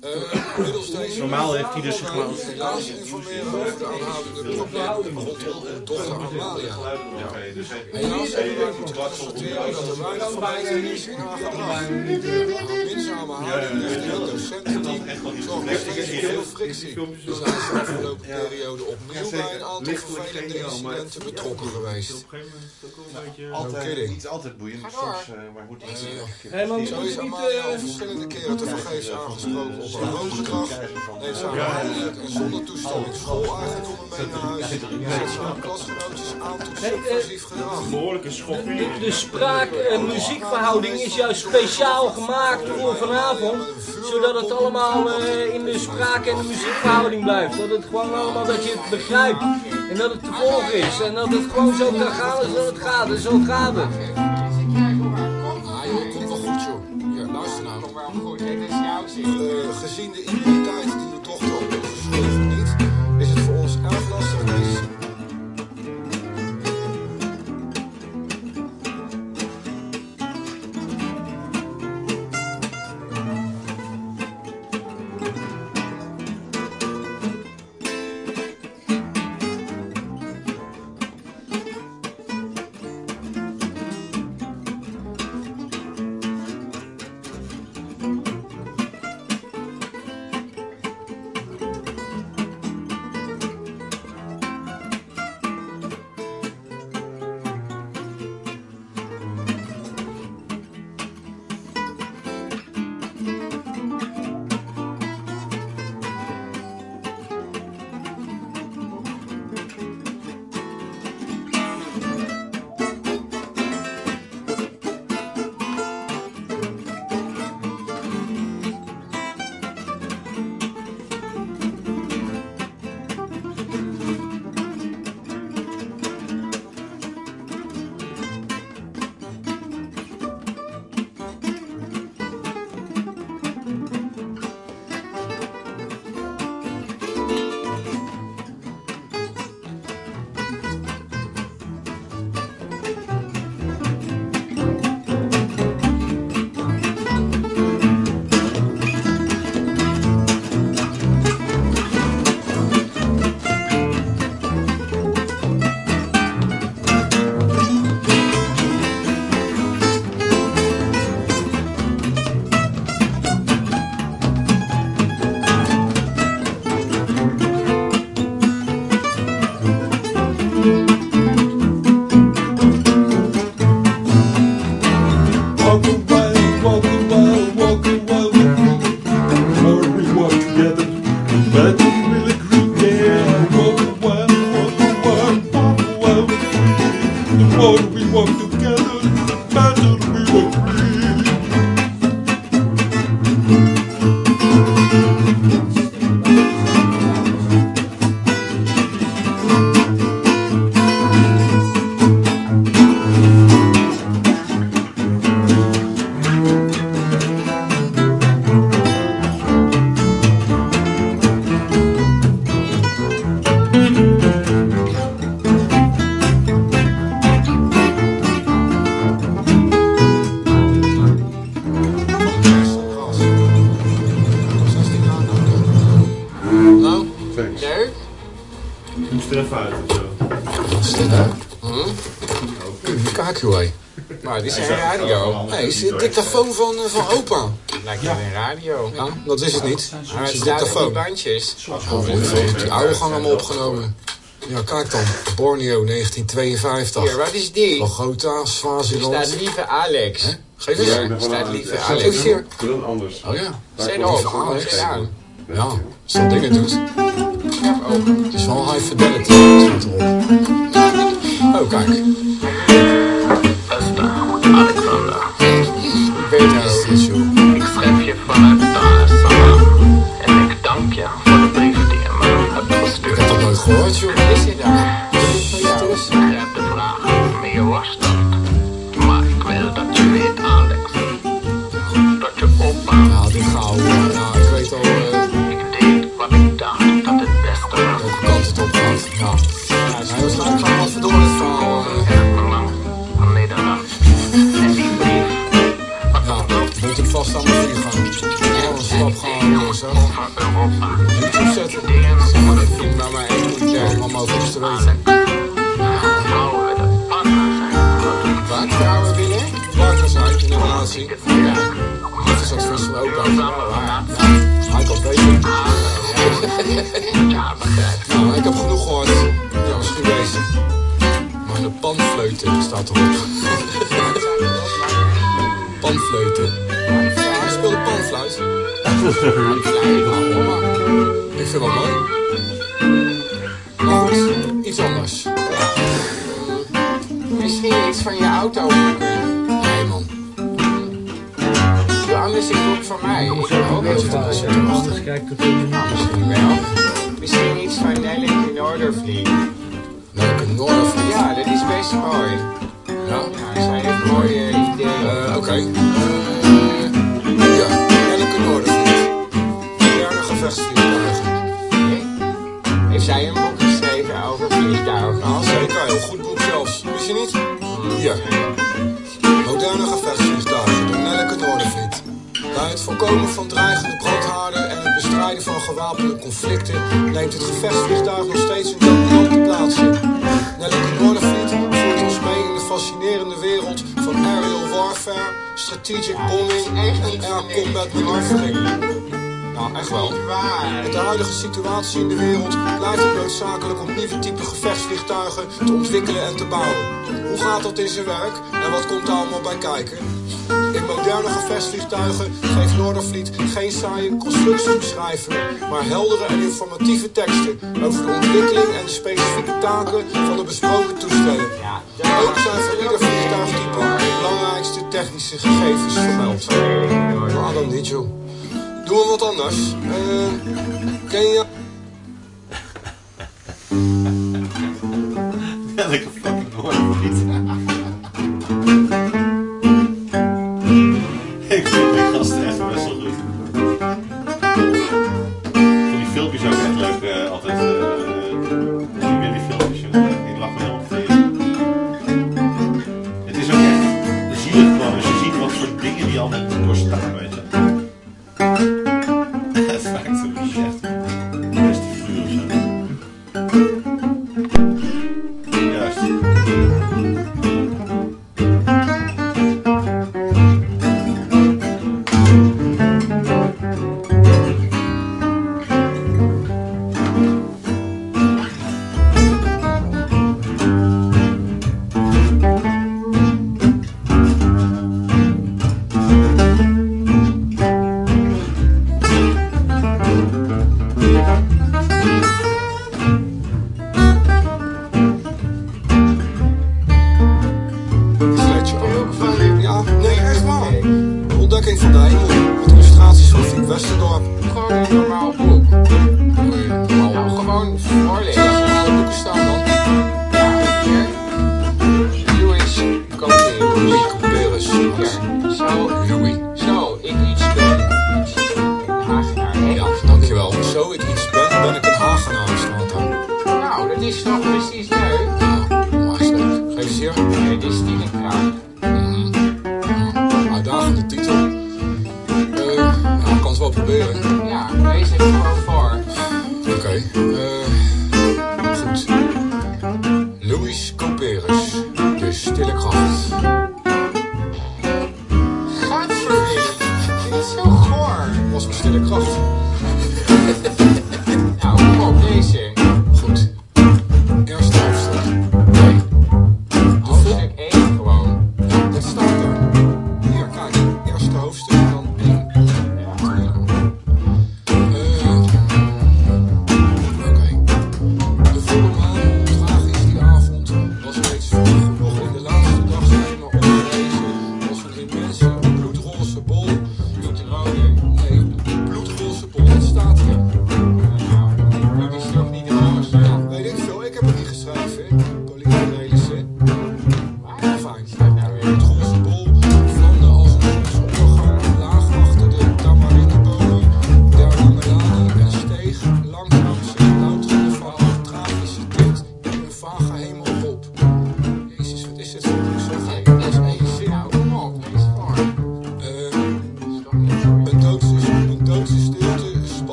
Eh, deze Normaal heeft hij dus zeg maar- helaas informeren over de aanhoudende problemen rondom de dochter Amalia. Dus Helaas moeten constateren dat er weinig verbetering is in haar gedrag. Haar minzame houding richting de docenten die zorgt nog steeds veel frictie. Ze zijn de afgelopen periode opnieuw bij een aantal vervelende incidenten betrokken geweest. Het. Altijd, iets altijd boeiend. Soms, eh, maar goed. Moet is niet... Amalia al eh, verschillende keren tevergeefs aangesproken Neemt ze haar en zonder toestemming schooleigendommen mee naar huis. Zet ze haar klasgenootjes aan tot subversief gedrag. Behoorlijke schoffie. De spraak- en muziekverhouding is juist speciaal gemaakt voor vanavond. Zodat het allemaal eh, in de spraak- en de muziekverhouding blijft. Dat het gewoon allemaal dat je het begrijpt. En dat het te volgen is. En dat het gewoon zo kan gaan als dat het gaat. En zo gaat het. gezien de invloed dat is het niet. Maar het zijn die bandjes. Die oude gang allemaal opgenomen. Ja, kijk dan. Borneo 1952. Ja, wat is die? Logota, Swaziland. Er staat lieve Alex. Geef eens. Ja, staat lieve Alex. hier. Klun anders. Oh ja. Zijn op. Alex. Ja, als dat dingen doet. Oh. Het is wel high fidelity. Oh, kijk. zij een boek geschreven over vliegtuigen. Ah, zeker. Heel goed boek zelfs. Wist je niet? Ja. Moderne gevechtsvliegtuigen nou door Nelleke Dordevit. Bij het voorkomen van dreigende brandhaarden en het bestrijden van gewapende conflicten... neemt het gevechtsvliegtuig nog steeds een dominante plaats in. Nou, Nelleke Doornevliet voert ons mee in de fascinerende wereld van aerial warfare, strategic bombing en air combat manoeuvring. Nou, echt wel. Met de huidige situatie in de wereld blijft het noodzakelijk om nieuwe type gevechtsvliegtuigen te ontwikkelen en te bouwen. Hoe gaat dat in zijn werk en wat komt daar allemaal bij kijken? In moderne gevechtsvliegtuigen geeft Noordervliet geen saaie constructiebeschrijvingen, maar heldere en informatieve teksten over de ontwikkeling en de specifieke taken van de besproken toestellen. Ook zijn voor ieder vliegtuigtype de belangrijkste technische gegevens vermeld. Adam Nigel. Doe wat anders. Uh, ken je... Welke fucking hoornvliet.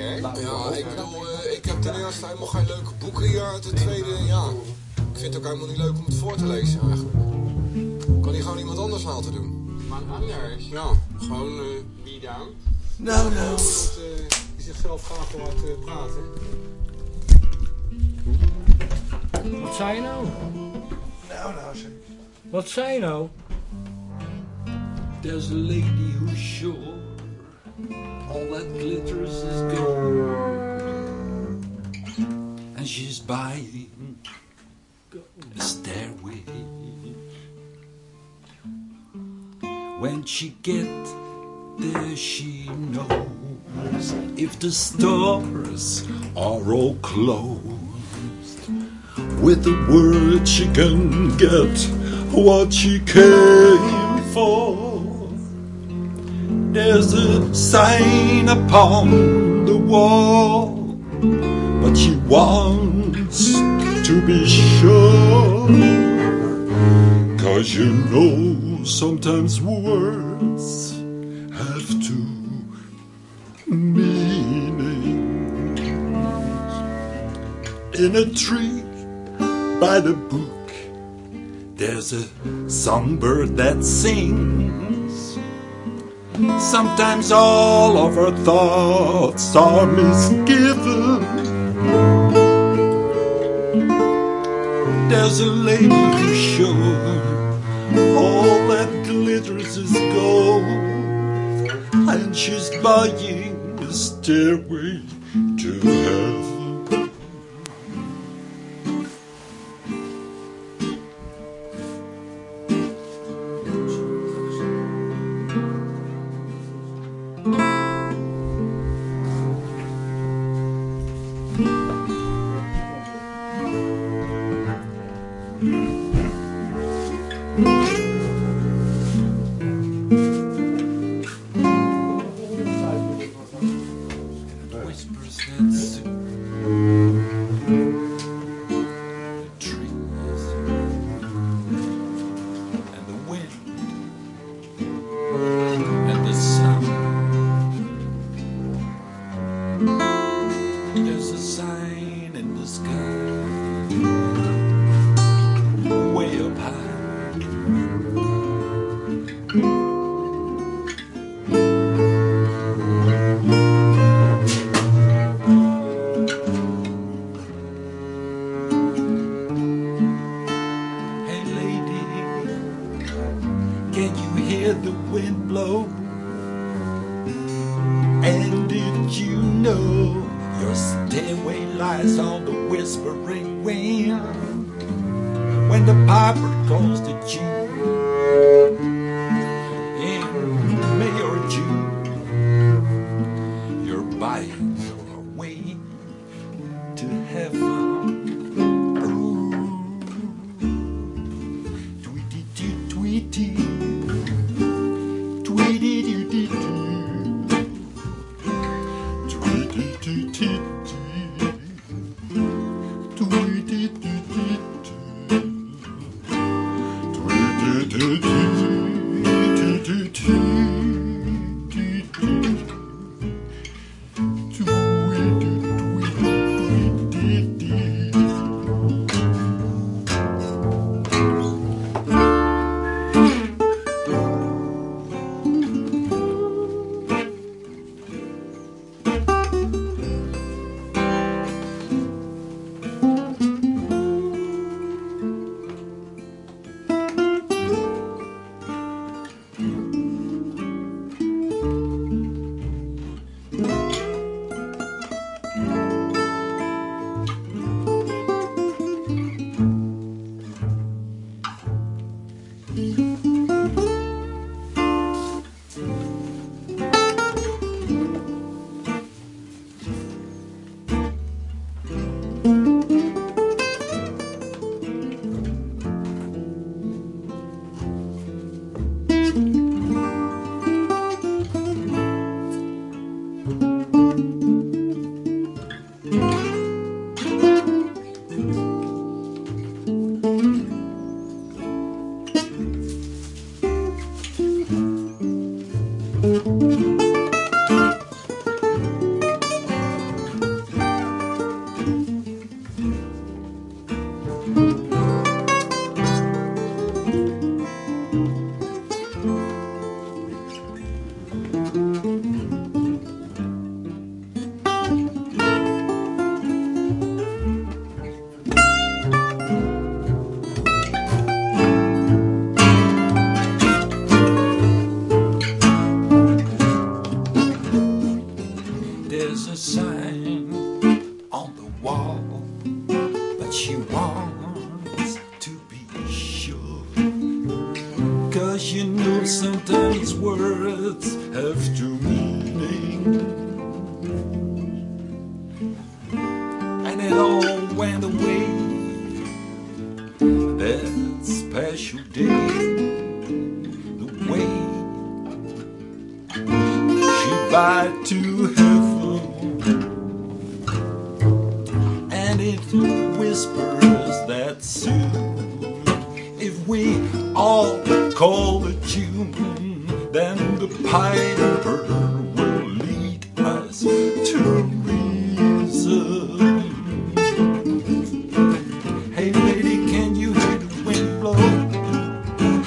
Hè? Ja, ik bedoel, eh, ik heb ten eerste helemaal geen leuke boeken hier. Ten tweede, ja, ik vind het ook helemaal niet leuk om het voor te lezen eigenlijk. Kan hier gewoon iemand anders laten doen? Man anders. Ja, gewoon... eh, Wie dan? Nou, nou. Iemand die zichzelf graag wil laten praten. Wat zei je nou? Nou, nou zeg. Wat zei je nou? There's a lady who's sure all that glitters is gold. And she's buying a stairway. When she get there, she knows if the stars are all closed. With a word, she can get what she came for. There's a sign upon the wall, but she wants to be sure. Cause you know, sometimes words have two meanings. In a tree by the brook, there's a songbird that sings. Sometimes all of our thoughts are misgiven. There's a lady who's sure all that glitters is gold, and she's buying a stairway to heaven. There's a sign in the sky,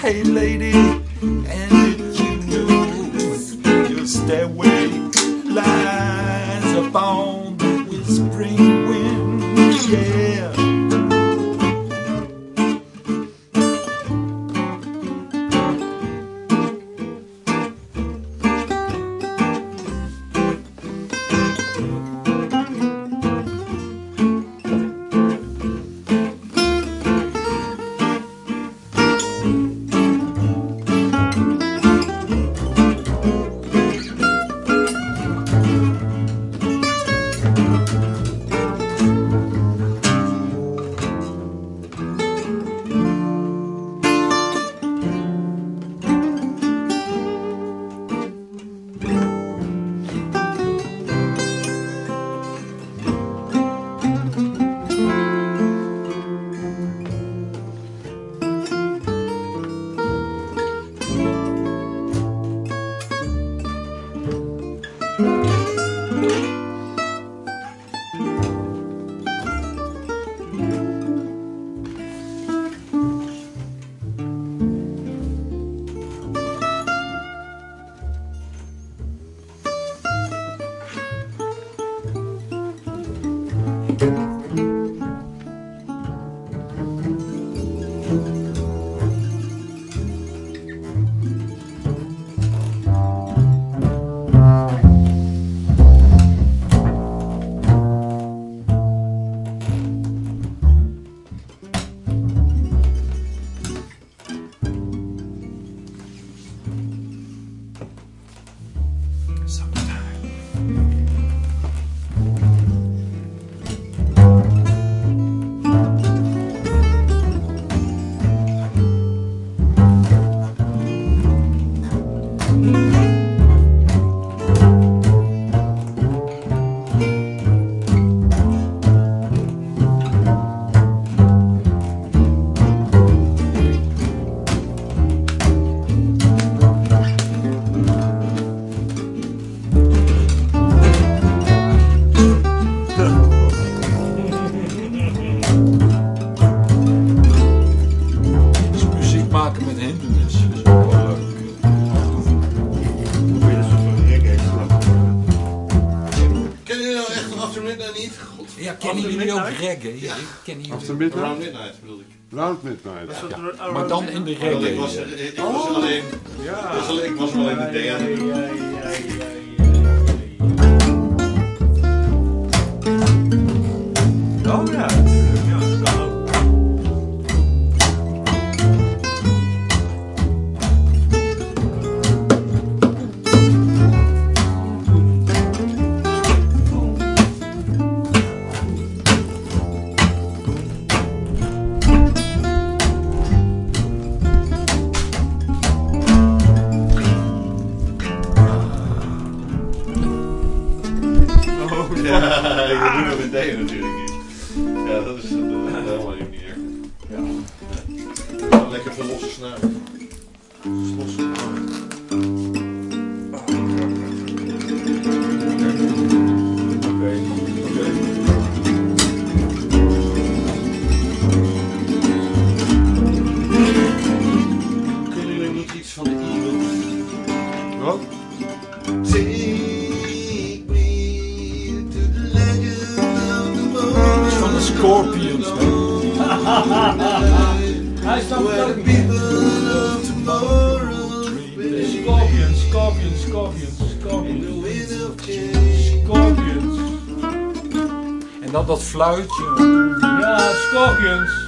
Hey lady, and Kennen jullie ook reggae? Round Midnight bedoel ik. Round Midnight. Maar dan in de reggae. Ik was, ik was oh. alleen, ik was alleen de DA. scorpions Hij Scorpions, scorpions, scorpions, scorpions. Scorpions. En dan dat fluitje. Ja, scorpions.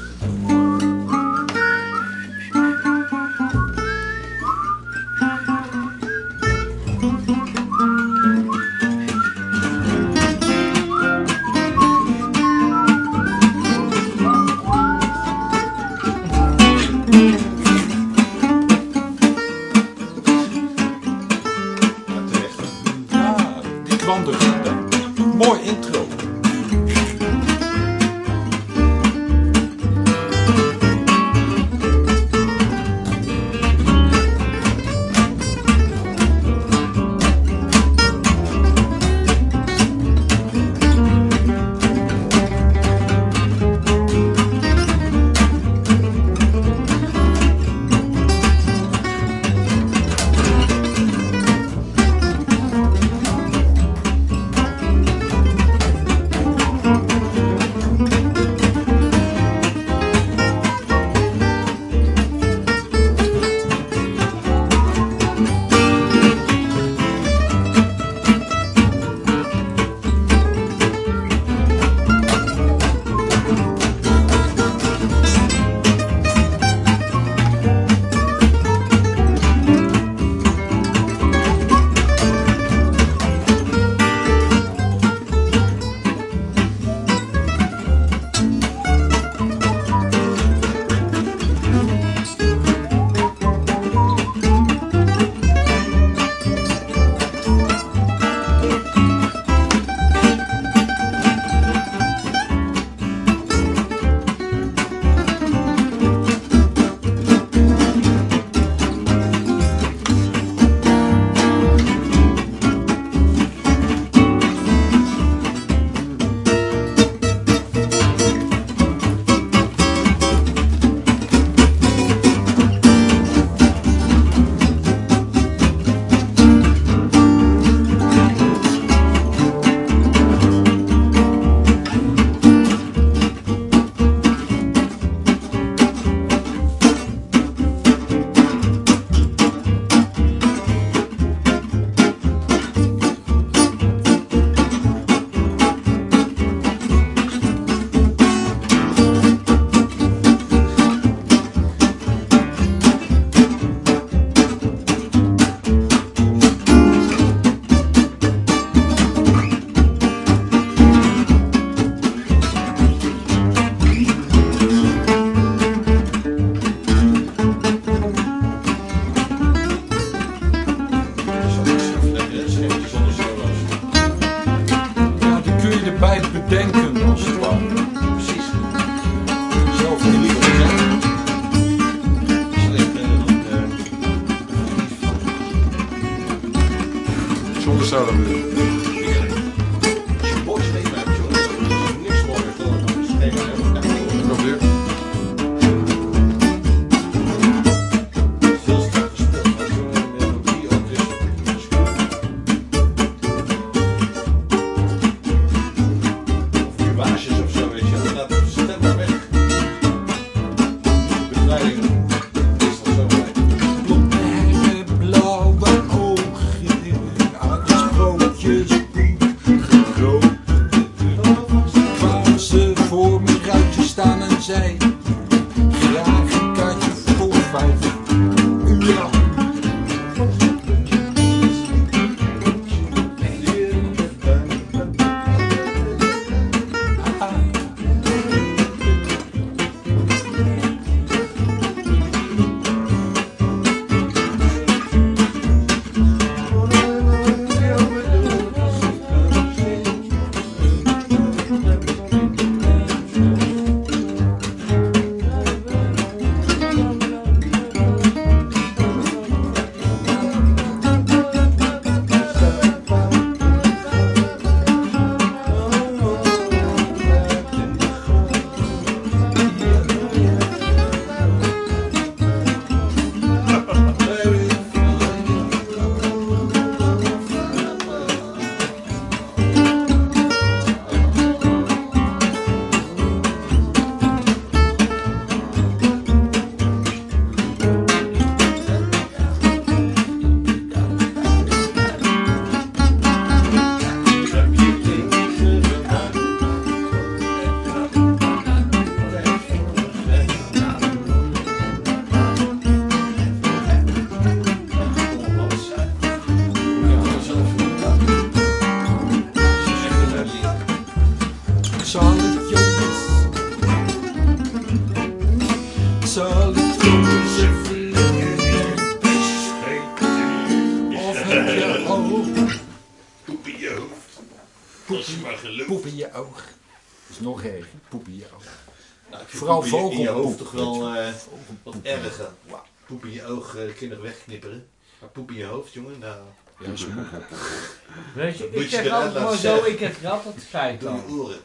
Vooral poep in je- in je hoofd toch wel eh, wat erger. Poep in je oog eh, kun je nog wegknipperen. Maar poep in je hoofd, jongen, nou... Ja, moe. Weet je, ik zeg altijd maar laten zo, ik heb altijd scheid Door aan. je oren.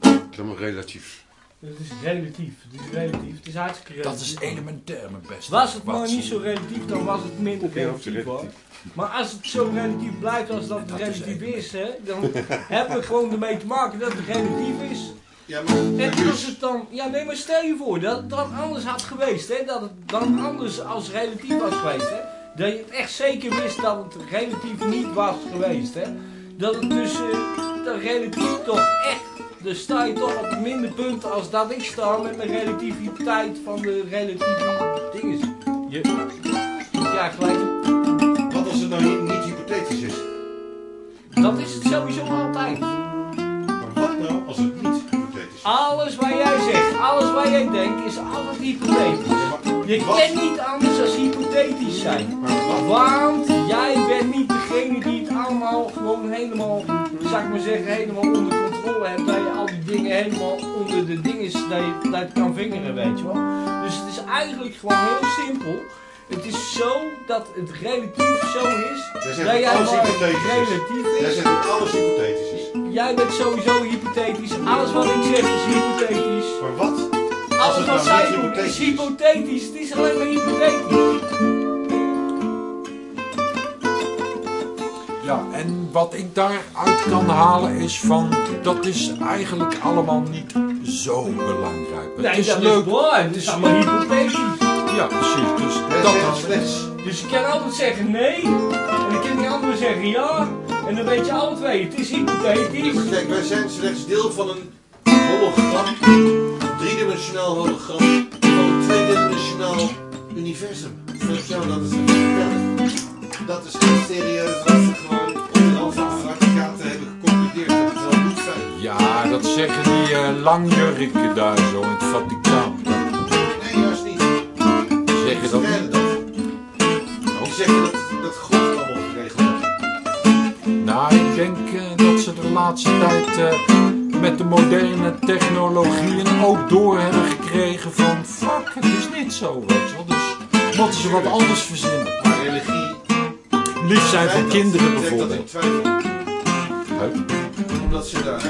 Het is allemaal relatief. Het is relatief, het is relatief, het is hartstikke relatief. Dat is elementair, mijn beste. Was het maar Watson. niet zo relatief, dan was het minder relatief hoor. Maar als het zo relatief blijft als dat het relatief is, hè, dan hebben we gewoon ermee te maken dat het relatief is. Ja, maar... En als het dan, ja nee, maar stel je voor dat het dan anders had geweest, hè, dat het dan anders als relatief was geweest, hè. Dat je het echt zeker wist dat het relatief niet was geweest, hè. Dat het dus, eh, dat relatief toch echt, dus sta je toch op minder punt als dat ik sta met mijn relativiteit van de relatieve dingen. Je, ja gelijk, is? dat is het sowieso altijd. Maar wat nou als het niet hypothetisch is? Alles wat jij zegt, alles wat jij denkt, is altijd hypothetisch. Je kan niet anders dan hypothetisch zijn. Want jij bent niet degene die het allemaal gewoon helemaal, zou ik maar zeggen, helemaal onder controle hebt. Dat je al die dingen helemaal onder de dingen, dat je dat je kan vingeren, weet je wel. Dus het is eigenlijk gewoon heel simpel. Het is zo dat het relatief zo is. Jij zegt dat jij alles hypothetisch is. relatief Jij is. zegt dat alles hypothetisch is. Jij bent sowieso hypothetisch. Alles wat ik zeg is hypothetisch. Maar wat? Alles het wat nou zij doen hypothetisch is is? hypothetisch. Het is alleen maar hypothetisch. Ja, en wat ik daaruit kan halen is van, dat is eigenlijk allemaal niet zo belangrijk. Het Nee, is dat leuk. is. Het is allemaal hypothetisch. Ja, precies. Dus dat dan. slechts... Dus je kan altijd zeggen nee. En dan kan die andere zeggen ja. En dan weet je alle twee. Het is hypothetisch. Maar kijk, wij zijn slechts deel van een hologram. Een driedimensionaal hologram van een tweedimensionaal universum. Volgens jou dat is vertellen. Dat is geen serieus dat ze gewoon onder andere advocaten hebben geconcludeerd dat het wel moet zijn. Ja, dat zeggen die eh, langjurken daar zo in het Vaticaan. Zeggen dat Ze niet. dat. Dat, dat God het allemaal geregeld heeft. Nou, ik denk eh, dat ze de laatste tijd eh, met de moderne technologieën ook door hebben gekregen van fuck, het is niet zo, weet je wel. Dus moeten ze wat anders verzinnen. Maar religie... Lief zijn voor kinderen bijvoorbeeld. Omdat ze daar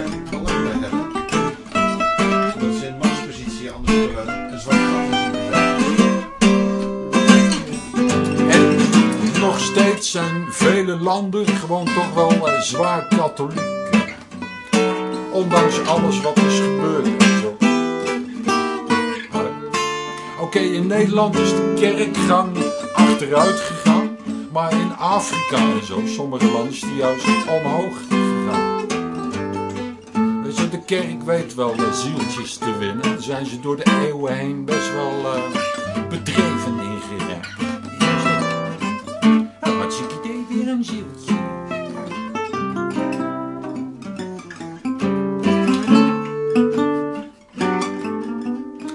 zijn vele landen gewoon toch wel eh, zwaar katholiek. Ondanks alles wat is gebeurd. Oké, in Nederland is de kerkgang achteruit gegaan. Maar in Afrika en zo, sommige landen is die juist omhoog gegaan. De kerk weet wel eh, zieltjes te winnen. Zijn ze door de eeuwen heen best wel eh, bedreven in een zieltje.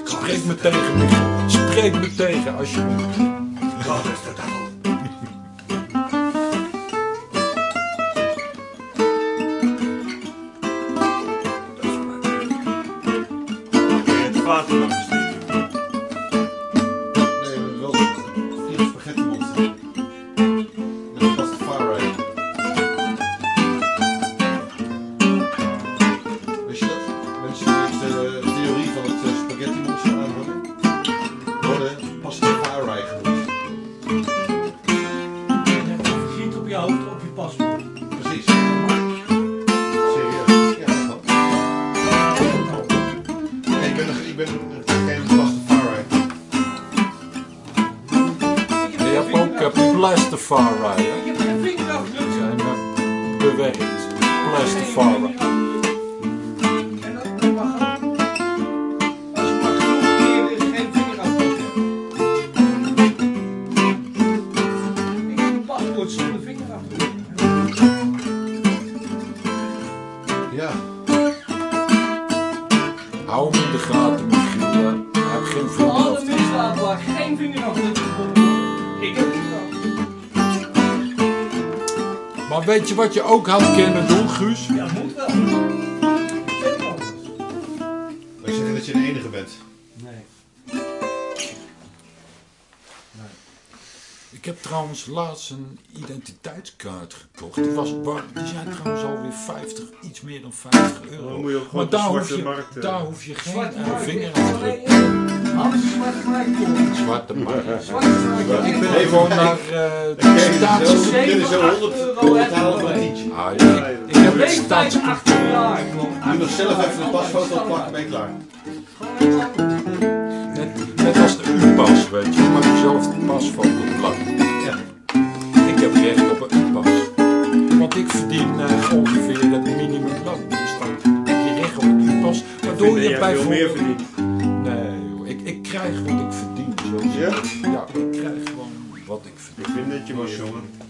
Spreek me tegen. Spreek me tegen, alsjeblieft. Weet weet je wat je ook had kunnen doen, Guus? Ja, moet wel. Wij zeggen dat je de enige bent. Nee. Ik heb trouwens laatst een identiteitskaart gekocht. Die, was, wa- die zijn trouwens alweer 50, iets meer dan 50 euro. Dan moet je ook gewoon maar daar hoef, je, markt, eh, daar hoef je geen eh, markt. vingerafdruk. Alles zwarte markt, jongen. Zwarte markt. Zwarte markt. Ik ben Even naar eh, de je staats... zo- kunnen ze 7, 8 100 euro een ik, ik heb Leeftijd staats... 18 jaar, moet nog zelf even een pasfoto plakken, ben je klaar. Net, net als de U-pas, weet je. Je mag zelf de pasfoto plakken. Ja. Ik heb recht op een U-pas. Want ik verdien eh, ongeveer het minimumloon. Dus dan heb je recht op een U-pas. Waardoor je bijvoorbeeld... krijg wat ik verdien. Zo Ja? Ja, ik krijg gewoon wat ik verdien. Ik vind dat je was, jongen.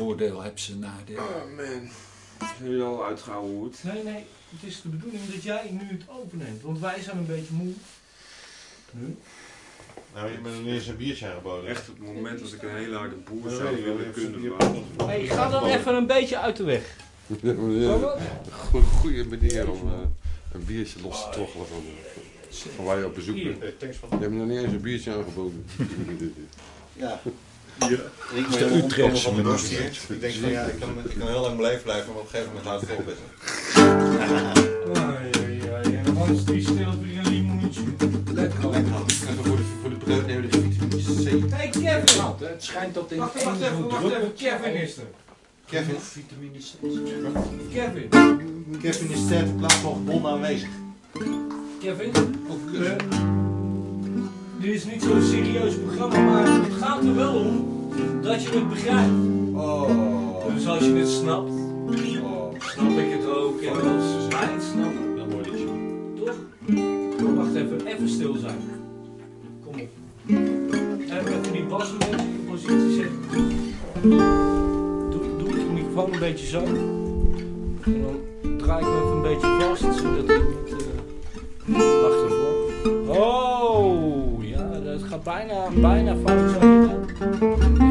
Voordeel heb zijn nadeel. Oh man. Zijn jullie al uitgehouden? Nee, nee. Het is de bedoeling dat jij nu het overneemt. Want wij zijn een beetje moe. Nu? Nou, je bent nog niet eens een biertje aangeboden. Echt op het moment dat ik een hele harde boer zou willen kunnen bouwen. Hey, ga dan even een beetje uit de weg. Goede manier om eh, een biertje los te troggelen van, van waar je op bezoek Hier. bent. Je hebt me nog niet eens een biertje aangeboden. Ja. Ja. Ik de ben Utrechtse van hier. Ik denk van ja, ik kan, ik kan heel lang beleefd blijven, maar op een gegeven moment houdt het op. Hans die stelt weer een limonetje. Lekker. Lekker. Voor de, voor de breuk nemen we de vitamine C. Hey Kevin! Het schijnt dat in Wacht, wacht even, wacht even. Kevin is er. Kevin. vitamine C. Kevin. Kevin is ter plaats van gebonden aanwezig. Kevin, eh, dit is niet zo'n serieus programma, maar het gaat er wel om dat je het begrijpt. Oh. Dus als je het snapt, Oh. snap ik het ook. En als wij het snappen, mooi liedje. toch? Wacht even, even stil zijn. Kom op. vast een beetje in positie zetten. Doe, doe de microfoon een beetje zo. En dan draai ik hem even een beetje vast, zodat hij niet uh. Oh, ja, dat gaat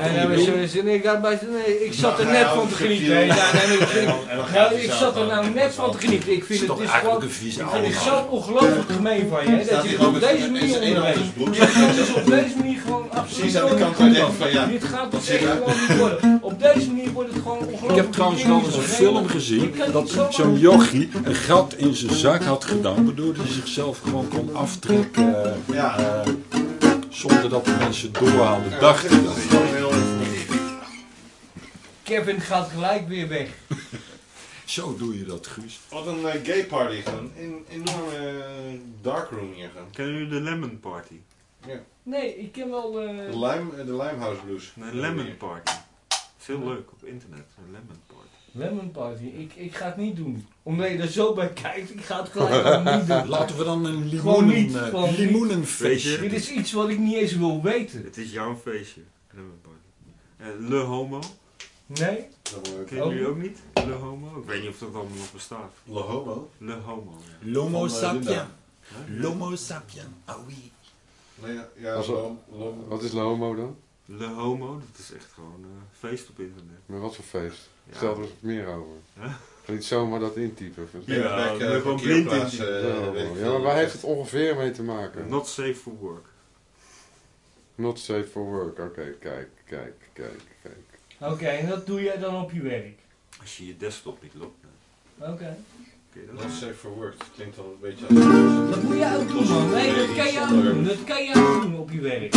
Nee, en nee, wil. serieus, nee, ik, had bij- nee, ik zat er net ja, van te genieten. Nee, ja, nee, ik, zat er nou net van te genieten. Ik vind Het is het, toch is eigenlijk gewoon, een vieze ik zo oude ongelooflijk gemeen van je, hè, dat je op deze manier onderbroek. Dit dus op deze manier gewoon absoluut ja, Dit gaat toch echt gewoon niet worden. Op deze manier wordt het gewoon ongelooflijk Ik heb trouwens wel eens een Nee, film gezien dat zo'n jochie een gat in zijn zak had gedaan, waardoor hij zichzelf gewoon kon aftrekken eh, eh, zonder dat de mensen doorhaalden. Dacht ik dat. Kevin gaat gelijk weer weg. Zo doe je dat, Guus. Wat een eh, gay party gewoon. Een enorme eh, darkroom hier gewoon. Kennen jullie de Lemon Party? Ja. Nee, ik ken wel... eh, De Lime, eh, de Limehouse Blues. Nee, Lemon Party. Veel leuk op internet. Een Lemon Party. Lemon Party, ik, ik ga het niet doen. Omdat je er zo bij kijkt, ik ga het gelijk niet doen. Laten we dan een Gewoon limoenen, limoenenfeestje. Dit is iets wat ik niet eens wil weten. Het is jouw feestje. Lemon Party. Eh, Le Homo. Nee? Kennen jullie ook niet? Le Homo? Ik weet niet of dat allemaal nog bestaat. Le Homo? Le Homo, ja. Lomo sapien. Lomo sapien. Ah oui. Nee, ja, Als- Wat is Lomo dan? Le Homo, dat is echt gewoon eh feest op internet. Maar wat voor feest? Ja. Stel er meer over. Huh? Niet zomaar dat intypen. Ja, Ja, eh, gewoon blind intypen. eh, Ja, ik maar waar heeft het ongeveer mee te maken? Not safe for work. Not safe for work. Oké, kijk, kijk, kijk. Oké, en dat doe jij dan op je werk? Als je je desktop niet lokt. Oké. Je dat Not safe for work, dat klinkt al een beetje als... Dat moet je ook doen, man. Nee, dat kan je ook doen. Dat kan je ook doen op je werk.